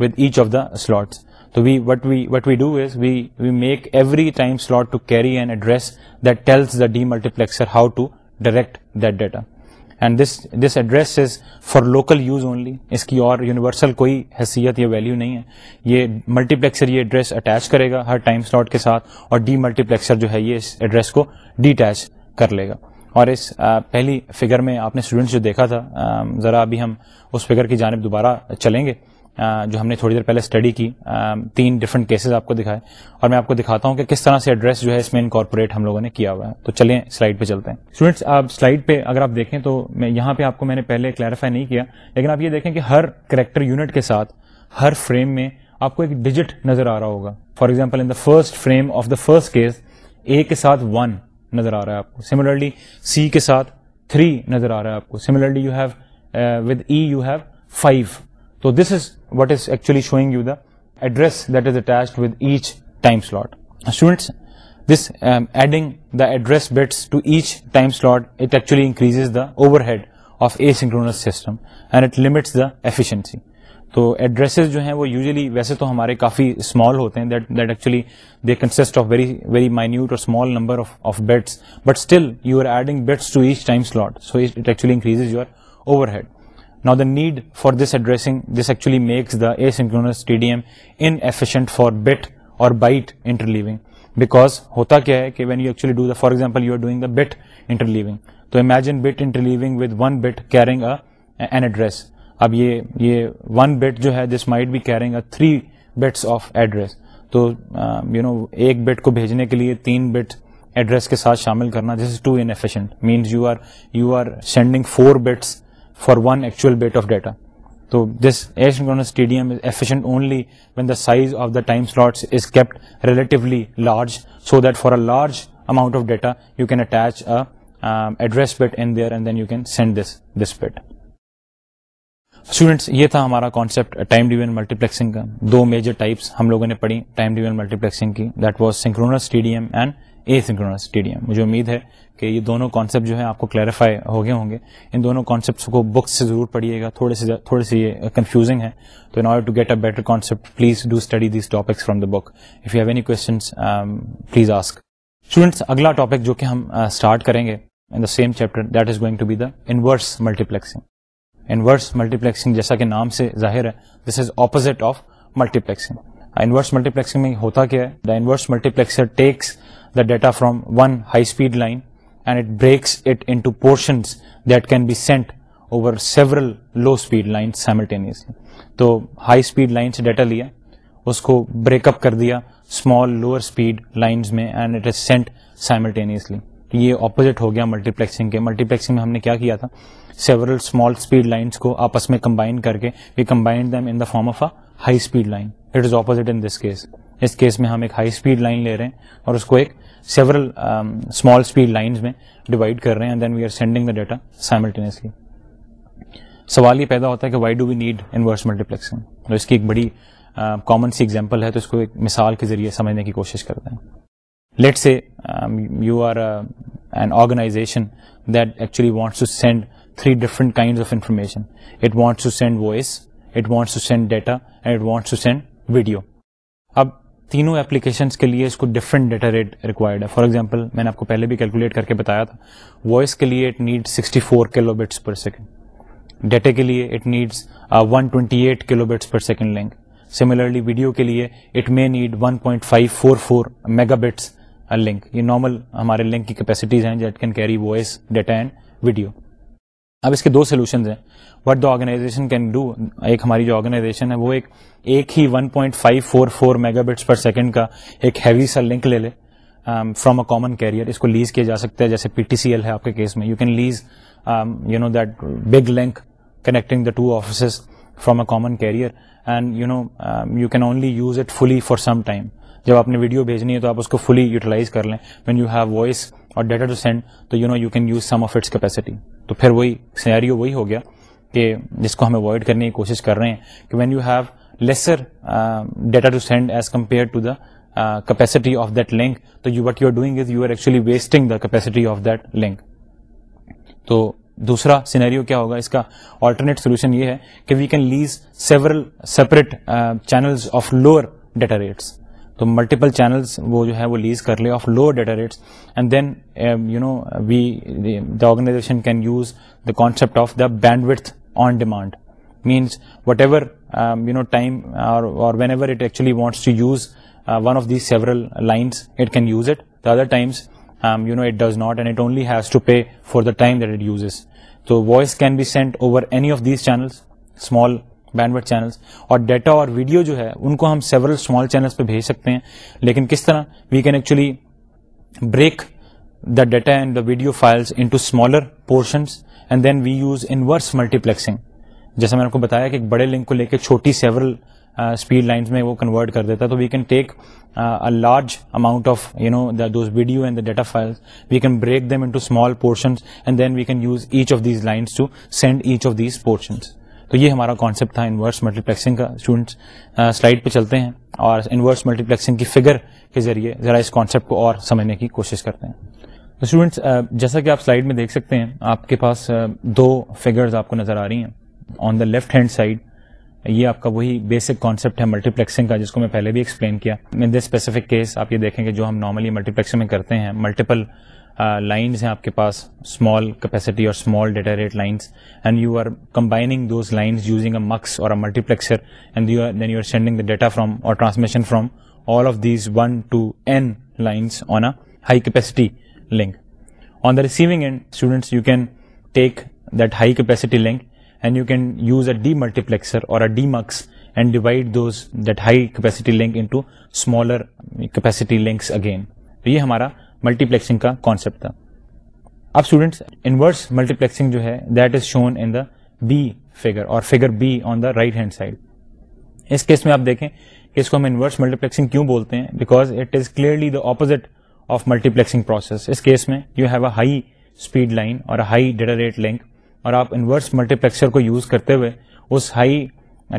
with each of the slots تو we we we we we what what do is make every time slot to carry an address that tells the demultiplex how to direct that data and this this address is for local use only اس کی اور یونیورسل کوئی حیثیت یا ویلیو نہیں ہے یہ ملٹی پلیکسر یہ ایڈریس اٹیچ کرے گا ہر ٹائم سلاٹ کے ساتھ اور ڈی ملٹی پلیکسر جو ہے یہ اس ایڈریس کو ڈی اٹیچ کر لے گا اور اس پہلی فگر میں آپ نے اسٹوڈنٹس جو دیکھا تھا ذرا ابھی ہم اس فگر کی جانب دوبارہ چلیں گے جو ہم نے تھوڑی دیر پہلے اسٹڈی کی تین ڈفرنٹ کیسز آپ کو دکھائے اور میں آپ کو دکھاتا ہوں کہ کس طرح سے ایڈریس جو ہے اس میں انکارپوریٹ ہم لوگوں نے کیا ہوا ہے تو چلیں سلائڈ پہ چلتے ہیں اسٹوڈینٹس آپ سلائڈ پہ اگر آپ دیکھیں تو میں یہاں پہ آپ کو میں نے پہلے کلیریفائی نہیں کیا لیکن آپ یہ دیکھیں کہ ہر کریکٹر یونٹ کے ساتھ ہر فریم میں آپ کو ایک ڈیجٹ نظر آ رہا ہوگا for example in the first frame of the first case A کے ساتھ ون نظر آ رہا ہے آپ کو سملرلی سی کے ساتھ تھری نظر آ رہا ہے آپ کو similarly you have with E you have five تو this is what is actually showing you the address that is attach و address increase the overhead of asynchronous systems تو ایڈریسز جو ہیں وہ یوزلی ویسے تو ہمارے کافی اسمال ہوتے ہیں that actually they consist of very very minute اور small number of of but still you are adding bits so actually increase your overhead the need for this addressing this actually makes this stadium inefficient for but اور for example you are doing تو imagine bit interleaving one کیرنگریس اب یہ یہ ون بٹ جو ہے this might be carrying a three bits of address تو یو نو ایک بٹ کو بھیجنے کے لیے تین بٹ ایڈریس کے ساتھ شامل کرنا this is too inefficient means you are you are sending four bits for actual bit of data تو this only size of a large amount of there and then you can send pet students یہ تھا ہمارا concept time division multi plexing کا دو میجر ٹائپس ہم لوگوں نے پڑھی ٹائم ڈیویژن ملٹی پلیکسنگ کی that was synchronous stadium and a synchronous T D M مجھے امید ہے کہ یہ دونوں کانسیپٹ جو ہے آپ کو کلیریفائی ہو گئے ہوں گے ان دونوں کانسیپٹس کو بکس سے ضرور پڑھیے گا تھوڑے سے تھوڑے سے یہ کنفیوزنگ ہے تو in order to get a better concept please do study these topics from the book if you have any questions please ask students اگلا ٹاپک جو کہ ہم اسٹارٹ کریں گے in the same chapter that is going to be the inverse multiplexing inverse multiplexing جیسا کہ نام سے ظاہر ہے this is opposite of multiplexing inverse multi plexing میں ہوتا کیا ہے the inverse multiplexer takes data from one high speed line and it breaks it into portions that can be sent over several low speed line simultaneously تو ہائی اسپیڈ لائن ڈیٹا لیا اس کو بریک اپ کر دیا اسمال لوور اسپیڈ lines میں and it is sent simultaneously. یہ اپوزٹ ہو گیا ملٹی پلیکسنگ کے ملٹی پلیکسنگ میں ہم نے کیا کیا تھا سیورل اسمال اسپیڈ لائنس کو آپس میں کمبائن کر کے we combine them in the form of a high speed line it is opposite in this case اس کیس میں ہم ایک ہائی اسپیڈ لائن لے رہے ہیں اور اس کو ایک سیورل اسمال اسپیڈ لائنز میں ڈیوائڈ کر رہے ہیں then we are sending the data simultaneously سوال یہ پیدا ہوتا ہے کہ why do we need inverse multiplexing اس کی ایک بڑی کامن uh, سی ایگزامپل ہے تو اس کو ایک مثال کے ذریعے سمجھنے کی کوشش کرتے ہیں late say you are an organization that actually wants to send three different kind of information it wants to send voice it wants to send data and it wants to send video اب تینوں ایپلیکیشنس کے لیے اس کو ڈفرینٹ ڈیٹا ریٹ ریکوائرڈ ہے فار ایگزامپل میں نے آپ کو پہلے بھی کیلکولیٹ کر کے بتایا تھا وائس کے لیے it need sixty four kilo bits per second data کے لیے it needs one twenty eight kilo bits per second link similarly video کے لیے it may need one point five four four mega bits link یہ نارمل ہمارے لنک کی کیپیسٹیز ہیں that can carry voice data and video اب اس کے دو سولوشنز ہیں what the organization can do ایک ہماری جو آرگنائزیشن ہے وہ ایک ایک ہی one point five four four mega bits per second کا ایک ہیوی سا لنک لے لے فرام اے کامن کیریئر اس کو لیز کیا جا سکتا ہے جیسے پی ٹی سی ایل ہے آپ کے کیس میں you can lease you know that big link connecting the two offices from a common carrier and you know you can only use it fully for some time جب آپ نے ویڈیو بھیجنی ہے تو آپ اس کو فلی یوٹیلائز کر لیں وین یو ہیو وائس اور ڈیٹا ٹو سینڈ تو you know you can use some of its capacity تو پھر وہی سینیریو وہی ہو گیا کہ جس کو ہم اوائڈ کرنے کی کوشش کر رہے ہیں کہ when you have lesser data to send as compare to the capacity of that link تو you what you are doing is you are actually wasting the capacity of that link تو دوسرا سینیریو کیا ہوگا اس کا آلٹرنیٹ سولوشن یہ ہے کہ we can lease several separate channels of lower data rates تو ملٹیپل چینلس وہ جو ہے وہ لیز کر لے of lower rates and then you know we the organization can use the concept of the bandwidth on demand means whatever you know time اور whenever it actually wants to use one of these several lines it can use it the other times you know it does not and it only has to pay for the time that it uses تو voice can be sent over any of these channels small bandwidth channels اور ڈیٹا اور ویڈیو جو ہے ان کو ہم سیورل اسمال چینلس پہ بھیج سکتے ہیں لیکن کس طرح we can actually break the data and the video files into smaller portions and then we use inverse plexing جیسے میں نے کو بتایا کہ ایک بڑے لنک کو لے کے چھوٹی سیورل اسپیڈ لائنس میں وہ کنورٹ کر دیتا تو we can take large amount of you those video data files we can break small portions and then we can use each of these lines to send each of these portions تو یہ ہمارا کانسیپٹ تھا انورس ملٹی پلیکسنگ کا اسٹوڈنٹس سلائڈ پہ چلتے ہیں اور انورس ملٹی پلیکسنگ کی فگر کے ذریعے ذرا اس کانسیپٹ کو اور سمجھنے کی کوشش کرتے ہیں تو اسٹوڈینٹس جیسا کہ آپ سلائڈ میں دیکھ سکتے ہیں آپ کے پاس دو فگرز آپ کو نظر آ رہی ہیں on the left hand side یہ آپ کا وہی بیسک کانسیپٹ ہے ملٹی پلیکسنگ کا جس کو میں پہلے بھی ایکسپلین کیا ان دس اسپیسیفک کیس آپ یہ دیکھیں کہ جو ہم نارملی ملٹی پلیکسنگ میں کرتے ہیں ملٹیپل لائنس ہیں آپ کے پاس اسمال کیپیسٹی اور small data rate lines and you are combining those lines using a mux اور multiplexer and you then you are sending the data from اور transmission from all of these one two N lines on a high capacity link on the receiving end students you can take that high capacity link and you can use a demultiplexer or a demux and divide those that high capacity link into smaller capacity links again یہ ہمارا ملٹی پلیکسنگ کا کانسیپٹ تھا اب اسٹوڈینٹس انورس ملٹی پلیکسنگ جو ہے that is shown in B figure اور figure B on the right hand side اس کیس میں آپ دیکھیں کہ اس کو ہم انورس ملٹی پلیکسنگ کیوں بولتے ہیں because it is clearly the opposite of multiplexing process اس کیس میں you have a high speed line اور ہائی ڈیٹا ریٹ لینک اور آپ انورس ملٹی پلیکسر کو یوز کرتے ہوئے اس ہائی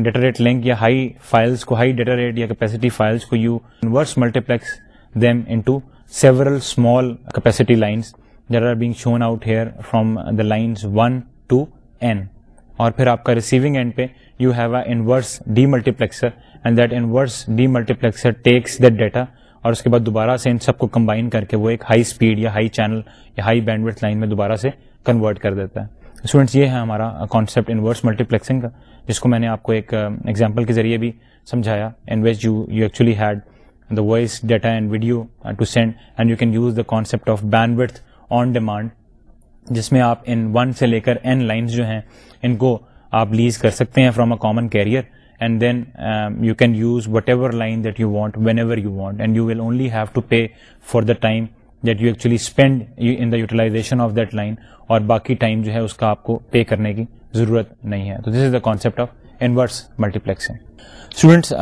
ڈیٹا ریٹ لینک یا ہائی فائلس کو ہائی ڈیٹا ریٹ یا کیپیسٹی فائلس کو you inverse multiplex them into several small capacity lines that are being shown out hair from the lines one two N اور پھر آپ کا ریسیونگ اینڈ پہ you have a inverse demultiplexer and that inverse demultiplexer takes that data اور اس کے بعد دوبارہ سے ان سب کو کمبائن کر کے وہ ایک ہائی اسپیڈ یا ہائی چینل یا ہائی بینڈورڈ لائن میں دوبارہ سے کنورٹ کر دیتا ہے اسٹوڈینٹس یہ ہے ہمارا کانسیپٹ انورس ملٹی پلیکسنگ کا جس کو میں نے آپ کو ایک ایگزامپل uh, کے ذریعے بھی سمجھایا in which you you actually had and the voice data and video uh, to send and you can use the concept of bandwidth on demand جس میں آپ ان ون سے لے کر این لائنس جو ہیں ان کو آپ لیز کر سکتے ہیں from a common carrier and then you can use whatever line that you want whenever you want and you will only have to pay for the time that you actually spend in the utilization of that line اور باقی ٹائم جو ہے اس کا آپ کو پے کرنے کی ضرورت نہیں ہے تو this is the concept of inverse multiplexing students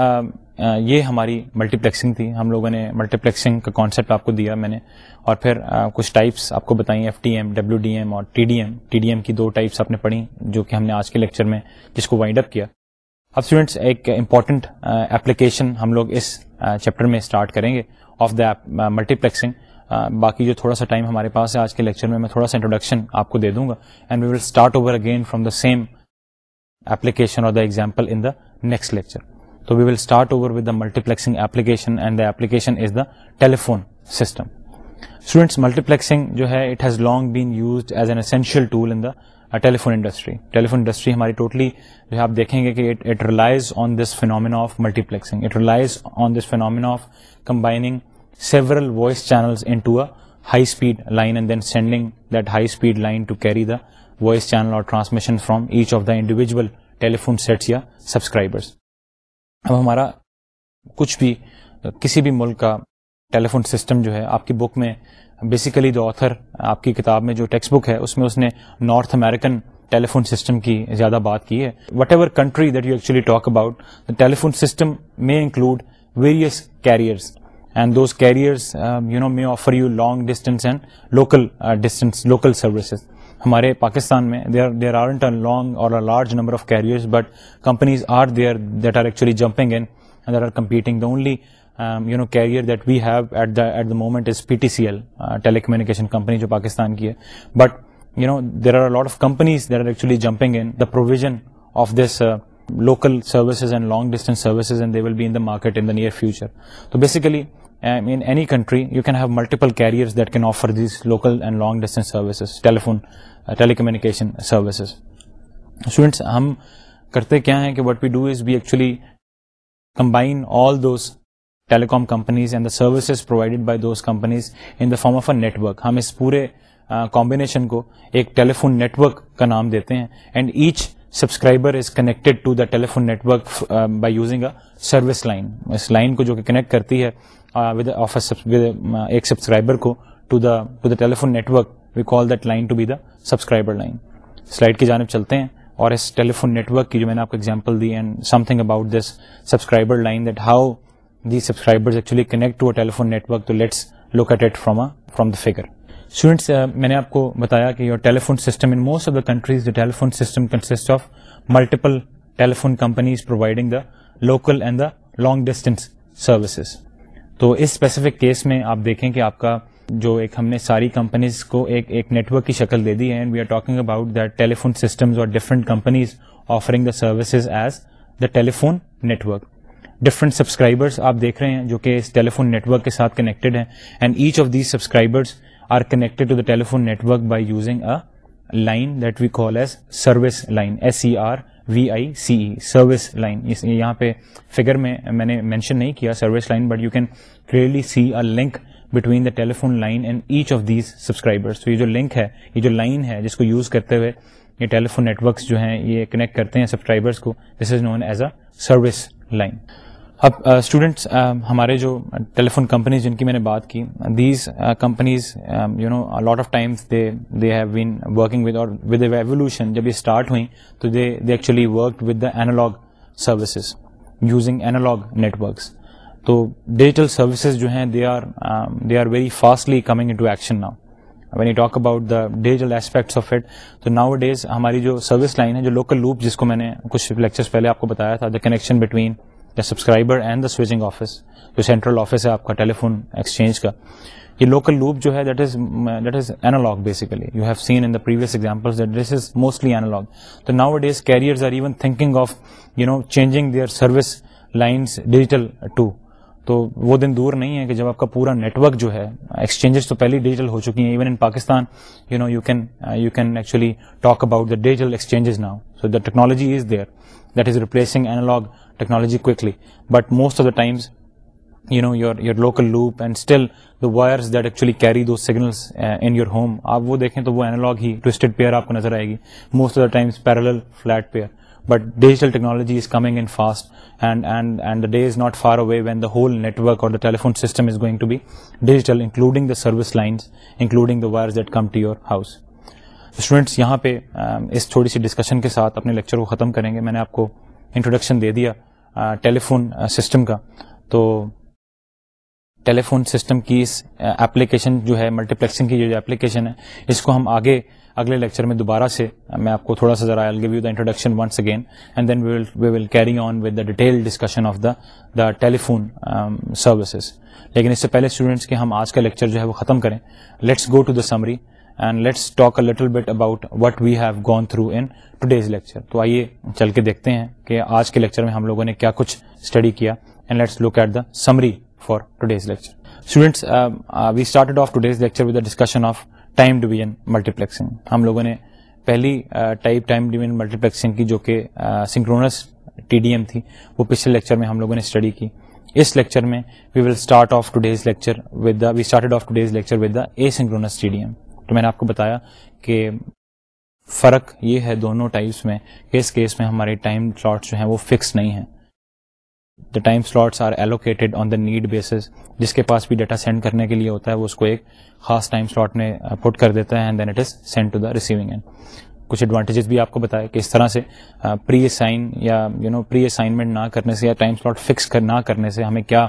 یہ ہماری ملٹی پلیکسنگ تھی ہم لوگوں نے ملٹی پلیکسنگ کا کانسیپٹ آپ کو دیا میں نے اور پھر کچھ ٹائپس آپ کو بتائیں F T M W D M اور T D M T D M کی دو ٹائپس آپ نے پڑھی جو کہ ہم نے آج کے لیکچر میں جس کو وائنڈ اپ کیا اب اسٹوڈینٹس ایک امپورٹنٹ اپلیکیشن ہم لوگ اس چیپٹر میں اسٹارٹ کریں گے آف دا ملٹی پلیکسنگ باقی جو تھوڑا سا ٹائم ہمارے پاس ہے آج کے لیکچر میں میں تھوڑا سا انٹروڈکشن آپ کو دے دوں گا and we will start over again from the same application اور the example in the next lecture تو we will start over with the multiplexing application and the application is the telephone system students multiplexing جو ہے it has long been used as an essential tool in the telephone industry telephone industry ہماری ٹوٹلی جو ہے آپ دیکھیں گے کہ it realize on this phenomenon of multiplexing it realize on this phenomenon of combining several voice channels into a high speed line and then sending that high speed line to carry the voice channel or transmission from each of the individual telephone sets یا سبسکرائبرس اب ہمارا کچھ بھی کسی بھی ملک کا ٹیلیفون سسٹم جو ہے آپ کی بک میں بیسیکلی دو آتھر آپ کی کتاب میں جو ٹیکسٹ بک ہے اس میں اس نے نارتھ امیریکن ٹیلیفون سسٹم کی زیادہ بات کی ہے whatever country that you actually talk about telephone system میں include various carriers and those carriers you know may offer you long distance and local distance local services ہمارے پاکستان میں there there aren't a long اور large number of carriers but companies are there that are actually jumping in that are competing the only you know carrier that we have at the at the moment is P T C L telecommunication company جو پاکستان کی ہے but you know there are lot of companies there are actually jumping in the provision of this local services and long distance services and they will be in the market in the near future تو basically in any country you can have multiple carriers that can offer these local and long distance services telephone uh, telecommunication services students hum karte kya hai ki what we do is we actually combine all those telecom companies and the services provided by those companies in the form of a network hum is pure combination کو ایک ٹیلیفون نیٹورک کا نام دیتے ہیں and each subscriber is connected to the telephone network by using a service line اس لائن کو جو کہ کنیکٹ کرتی ہے ود آفس ایک سبسکرائبر کو to the the telephone we call that line line کی جانب چلتے ہیں اور اس ٹیلیفون نیٹ ورک کی جو میں نے آپ کو اگزامپل دی ہیں how the subscriber from the figure میں نے آپ کو بتایا کہ your telephone system in most of the countries the telephone system consist of multiple telephone companies providing the local and the long distance services تو اس اسپیسیفک کیس میں آپ دیکھیں کہ آپ کا جو ایک ہم نے ساری کمپنیز کو ایک ایک نیٹ ورک کی شکل دے دی ہے and we are talking about that telephone systems اور different companies offering the services as the telephone network different subscribers آپ دیکھ رہے ہیں جو کہ اس ٹیلیفون نیٹ ورک کے ساتھ کنیکٹڈ ہیں and each of these subscribers are connected to telephone network by using a line that we call as service line S C R V I C E service line یہاں پہ فگر میں میں نے مینشن نہیں کیا service line but you can clearly see a link between the telephone line and each of these subscribers تو یہ جو لنک ہے یہ جو لائن ہے جس کو یوز کرتے ہوئے یہ ٹیلیفون نیٹ ورکس جو ہیں یہ کنیکٹ کرتے ہیں سبسکرائبرس کو this is known as a service line اب اسٹوڈنٹس ہمارے جو ٹیلیفون کمپنیز جن کی میں نے بات کی these companies you know lot of times they they have been working with with اور ریولیوشن جب یہ اسٹارٹ ہوئیں تو they they actually work with the analog services using analog networks تو ڈیجیٹل سروسز جو ہیں they are they are very fastly coming action now when you talk about the digital aspects of it تو ناؤ ڈیز ہماری جو سروس لائن ہے جو لوکل لوپ جس کو میں نے کچھ لیکچرس پہلے آپ کو بتایا تھا the connection between the subscriber and the switching office جو سینٹرل آفس ہے آپ کا ٹیلی فون ایکسچینج کا یہ لوکل لوپ جو ہے that is that is analog basically you have seen in the previous example that this is mostly analog تو now it is carriers are even thinking of you know changing their service lines digital to تو وہ دن دور نہیں ہے کہ جب آپ کا پورا نیٹ ورک جو ہے ایکسچینجز تو پہلے ڈیجیٹل ہو چکی ہیں even in Pakistan you know you can you can actually talk about the digital exchanges now so the technology is there that is replacing analog technology کو but most of the times you know your your local loop and stills that actually carry those signal in your home آپ وہ دیکھیں تو وہ اینالاگ ہیڈ پیئر آپ کو نظر آئے گی most of the times parallel flat pair but digital technology is coming in fast day is not far away when the whole network اور telephone system is going to be digital including the service line including the wires that come to your house students یہاں پہ اس تھوڑی سی ڈسکشن کے ساتھ اپنے لیكچر کو ختم کریں گے میں نے آپ کو انٹروڈکشن دے دیا ٹیلیفون سسٹم کا تو ٹیلی فون سسٹم کی اس ایپلیکیشن جو ہے ملٹی پلیکسنگ کی جو ایپلیکیشن ہے اس کو ہم آگے اگلے لیکچر میں دوبارہ سے میں آپ کو تھوڑا سا ذرا give you the introduction once again and then we will carry on with the detail discussion of the the telephone services لیکن اس سے پہلے اسٹوڈنٹس کے ہم آج کا لیکچر جو ہے وہ ختم کریں let's go to the summary and let's talk a little bit about what we have gone through in today's lecture تو آئیے چل کے دیکھتے ہیں کہ آج کے لیکچر میں ہم لوگوں نے کیا کچھ اسٹڈی کیا um, uh, ہم لوگوں نے uh, جو کہ سنکرونس ٹی ڈی ایم تھی وہ پچھلے لیکچر میں ہم لوگوں نے اسٹڈی کی اس لیکچر میں we will start off today's lecture the we started off today's lecture with the a synchronous T D M تو میں نے آپ کو بتایا کہ فرق یہ ہے دونوں ٹائپس میں کہ اس کیس میں ہمارے ٹائم سلاٹس جو ہیں وہ فکس نہیں ہیں the time slots are allocated on the need basis جس کے پاس بھی ڈیٹا سینڈ کرنے کے لیے ہوتا ہے وہ اس کو ایک خاص ٹائم سلاٹ میں پٹ کر دیتا ہے and then it is send to the receiving end کچھ ایڈوانٹیجز بھی آپ کو بتایا کہ اس طرح سے پری اسائن یا یو نو پری اسائنمنٹ نہ کرنے سے یا ٹائم سلاٹ فکس نہ کرنے سے ہمیں کیا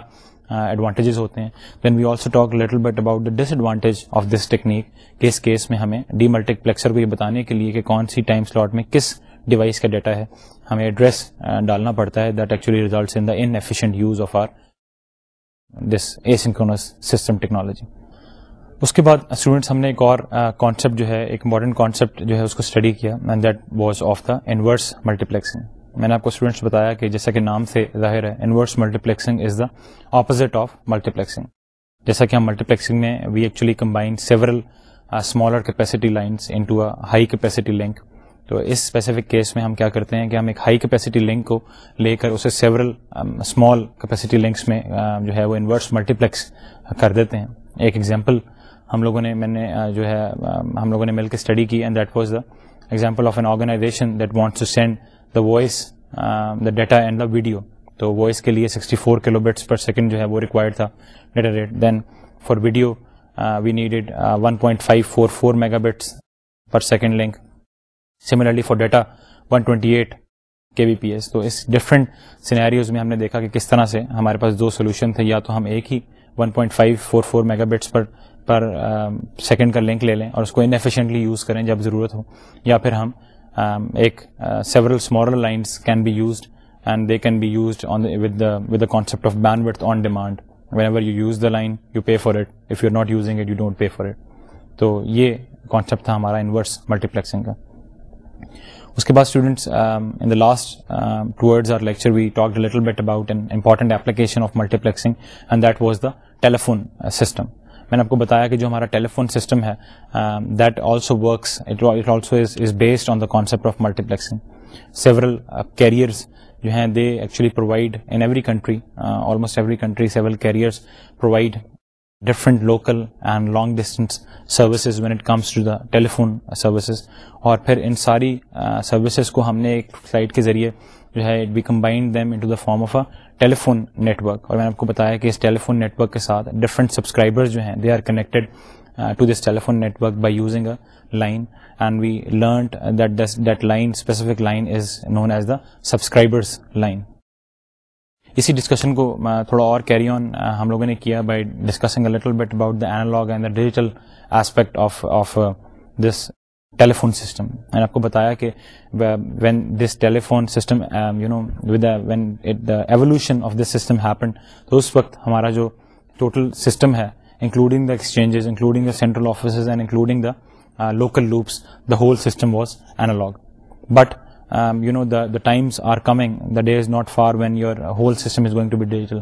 ایڈوانٹیجز ہوتے ہیں then we also talk little bit about the disadvantage of this technique کس کیس میں ہمیں ڈی پلیکسر کو یہ بتانے کے لیے کہ کون سی ٹائم سلاٹ میں کس ڈیوائس کا ڈیٹا ہے ہمیں ایڈریس ڈالنا پڑتا ہے that actually results in in the efficient use of are اے انکونس سسٹم ٹیکنالوجی اس کے بعد اسٹوڈنٹس ہم نے ایک اور کانسیپٹ جو ہے ایک امپورٹنٹ کانسیپٹ جو ہے اس کو اسٹڈی کیا and that was of the inverse multiplexing میں نے آپ کو اسٹوڈنٹس بتایا کہ جیسا کہ نام سے ظاہر ہے inverse multiplexing is the opposite of multiplexing جیسا کہ ہم ملٹی پلیکسنگ میں we actually combine several smaller capacity lines into high capacity link تو اس اسپیسیفک کیس میں ہم کیا کرتے ہیں کہ ہم ایک ہائی کیپیسٹی لنک کو لے کر اسے سیورل اسمال کیپیسٹی لنکس میں uh, جو ہے وہ انورس ملٹی پلیکس کر دیتے ہیں ایک ایگزامپل ہم لوگوں نے میں نے uh, جو ہے um, ہم لوگوں نے مل کے اسٹڈی کی and that was the example of an organization that wants to send the voice the data and the video تو وائس کے sixty four kilobits per second جو ہے وہ ریکوائرڈ تھا data we needed one point five four four megabits per second link similarly for data one twenty eight K B P S تو اس ڈفرینٹ سینیریوز میں ہم نے دیکھا کہ کس طرح سے ہمارے پاس دو سولوشن تھے یا تو ہم ایک ہی one point five four four mega bits per per second um, کا لنک لے لیں اور اس کو انفیشینٹلی یوز کریں جب ضرورت ہو یا پھر ہم ایک several lines can be used and they can be used with the concept of bandwidth on demand whenever you use the line you pay for it if you are not using it you don't pay for it تو یہ کانسیپٹ تھا ہمارا انورس ملٹی پلیکسنگ کا اس کے بعد students in the last our lecture we talk little bit about an important application telephone system میں نے آپ کو بتایا کہ جو ہمارا ٹیلیفون سسٹم ہے that also works also is based on the concept of multiplexing several carriers جو ہیں they actually provide in every country almost every country several carriers provide different local and long distance services when it comes to the telephone services اور پھر ان ساری سروسز کو ہم نے ایک سائٹ کے ذریعے جو ہے it be combined them the form of a telephone network اور میں نے آپ کو بتایا کہ اس ٹیلیفون نیٹ ورک کے ساتھ ڈفرنٹ سبسکرائبر جو ہیں they are connected to this telephone by using a line and we learn line specific line is known as the subscribers line اسی ڈسکشن کو تھوڑا اور کیری آن uh, ہم لوگوں نے کیا by discussing little bit about the the and digital this telephone system میں نے آپ کو بتایا کہ when this telephone system you know with when it evolution of this system happen تو اس وقت ہمارا جو ٹوٹل سسٹم ہے including the exchanges including the central offices and including the local loops the whole system was analog but you know the the times are coming the day is not far when your whole system is going to be digital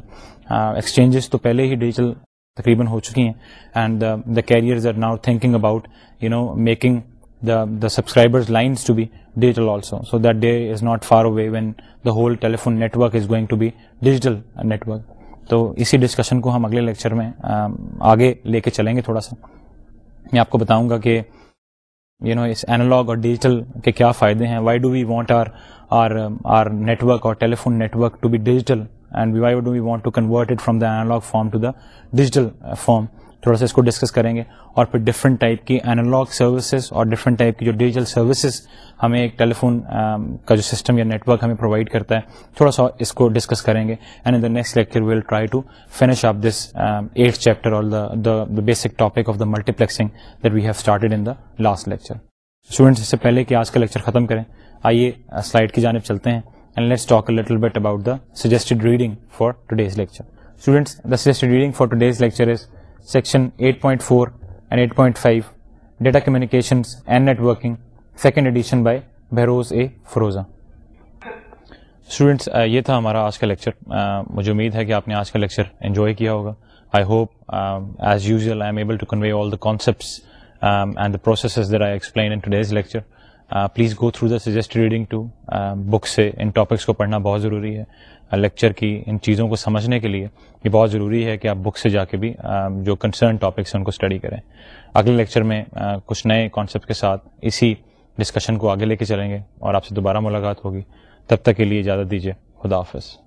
exchanges تو پہلے ہی ڈیجیٹل تقریباً ہو چکی ہیں and the carriers are now thinking about you know making the the subscribers lines to be digital also so that day is not far away when the whole telephone network is going to be digital network تو اسی ڈسکشن کو ہم اگلے لیکچر میں آگے لے کے چلیں گے تھوڑا سا میں آپ کو بتاؤں گا کہ یو نو اس اینالاگ اور ڈیجیٹل کے کیا فائدے ہیں why do we want our our our network اور telephone network to be digital and we why do we want to convert it from the analog form to the digital form تھوڑا سا اس کو ڈسکس کریں گے اور پھر ڈفرنٹ ٹائپ کی اینالاگ سروسز اور ڈفرنٹ ٹائپ کی جو ڈیجیٹل سروسز ہمیں ایک ٹیلی فون کا جو سسٹم یا نیٹ ورک ہمیں پرووائڈ کرتا ہے تھوڑا سا اس کو ڈسکس کریں گے and in next lecture we'll try to finish this eight chapter basic topic of the multiplexing that we have started in the last lecture students سے پہلے کہ آج کا لیکچر ختم کریں آئیے سلائڈ کی جانب چلتے ہیں and let's talk little bit about the suggested reading for today's lecture is section 8.4 and 8.5 point five data communication and working second edition by Behrouz A Forouzan students یہ تھا ہمارا آج کا لیکچر مجھے امید ہے کہ آپ نے آج کا لیکچر انجوائے کیا ہوگا I hope as usual I am able to convey all the concepts and the processes there I explain in these lecture please go through the suggest reading to book سے ان ٹاپکس کو پڑھنا بہت ضروری ہے لیکچر کی ان چیزوں کو سمجھنے کے لیے یہ بہت ضروری ہے کہ آپ بک سے جا کے بھی جو کنسرن ٹاپکس ہیں ان کو اسٹڈی کریں اگلے لیکچر میں کچھ نئے کانسیپٹ کے ساتھ اسی ڈسکشن کو آگے لے کے چلیں گے اور آپ سے دوبارہ ملاقات ہوگی تب تک کے لیے اجازت دیجیے خدا حافظ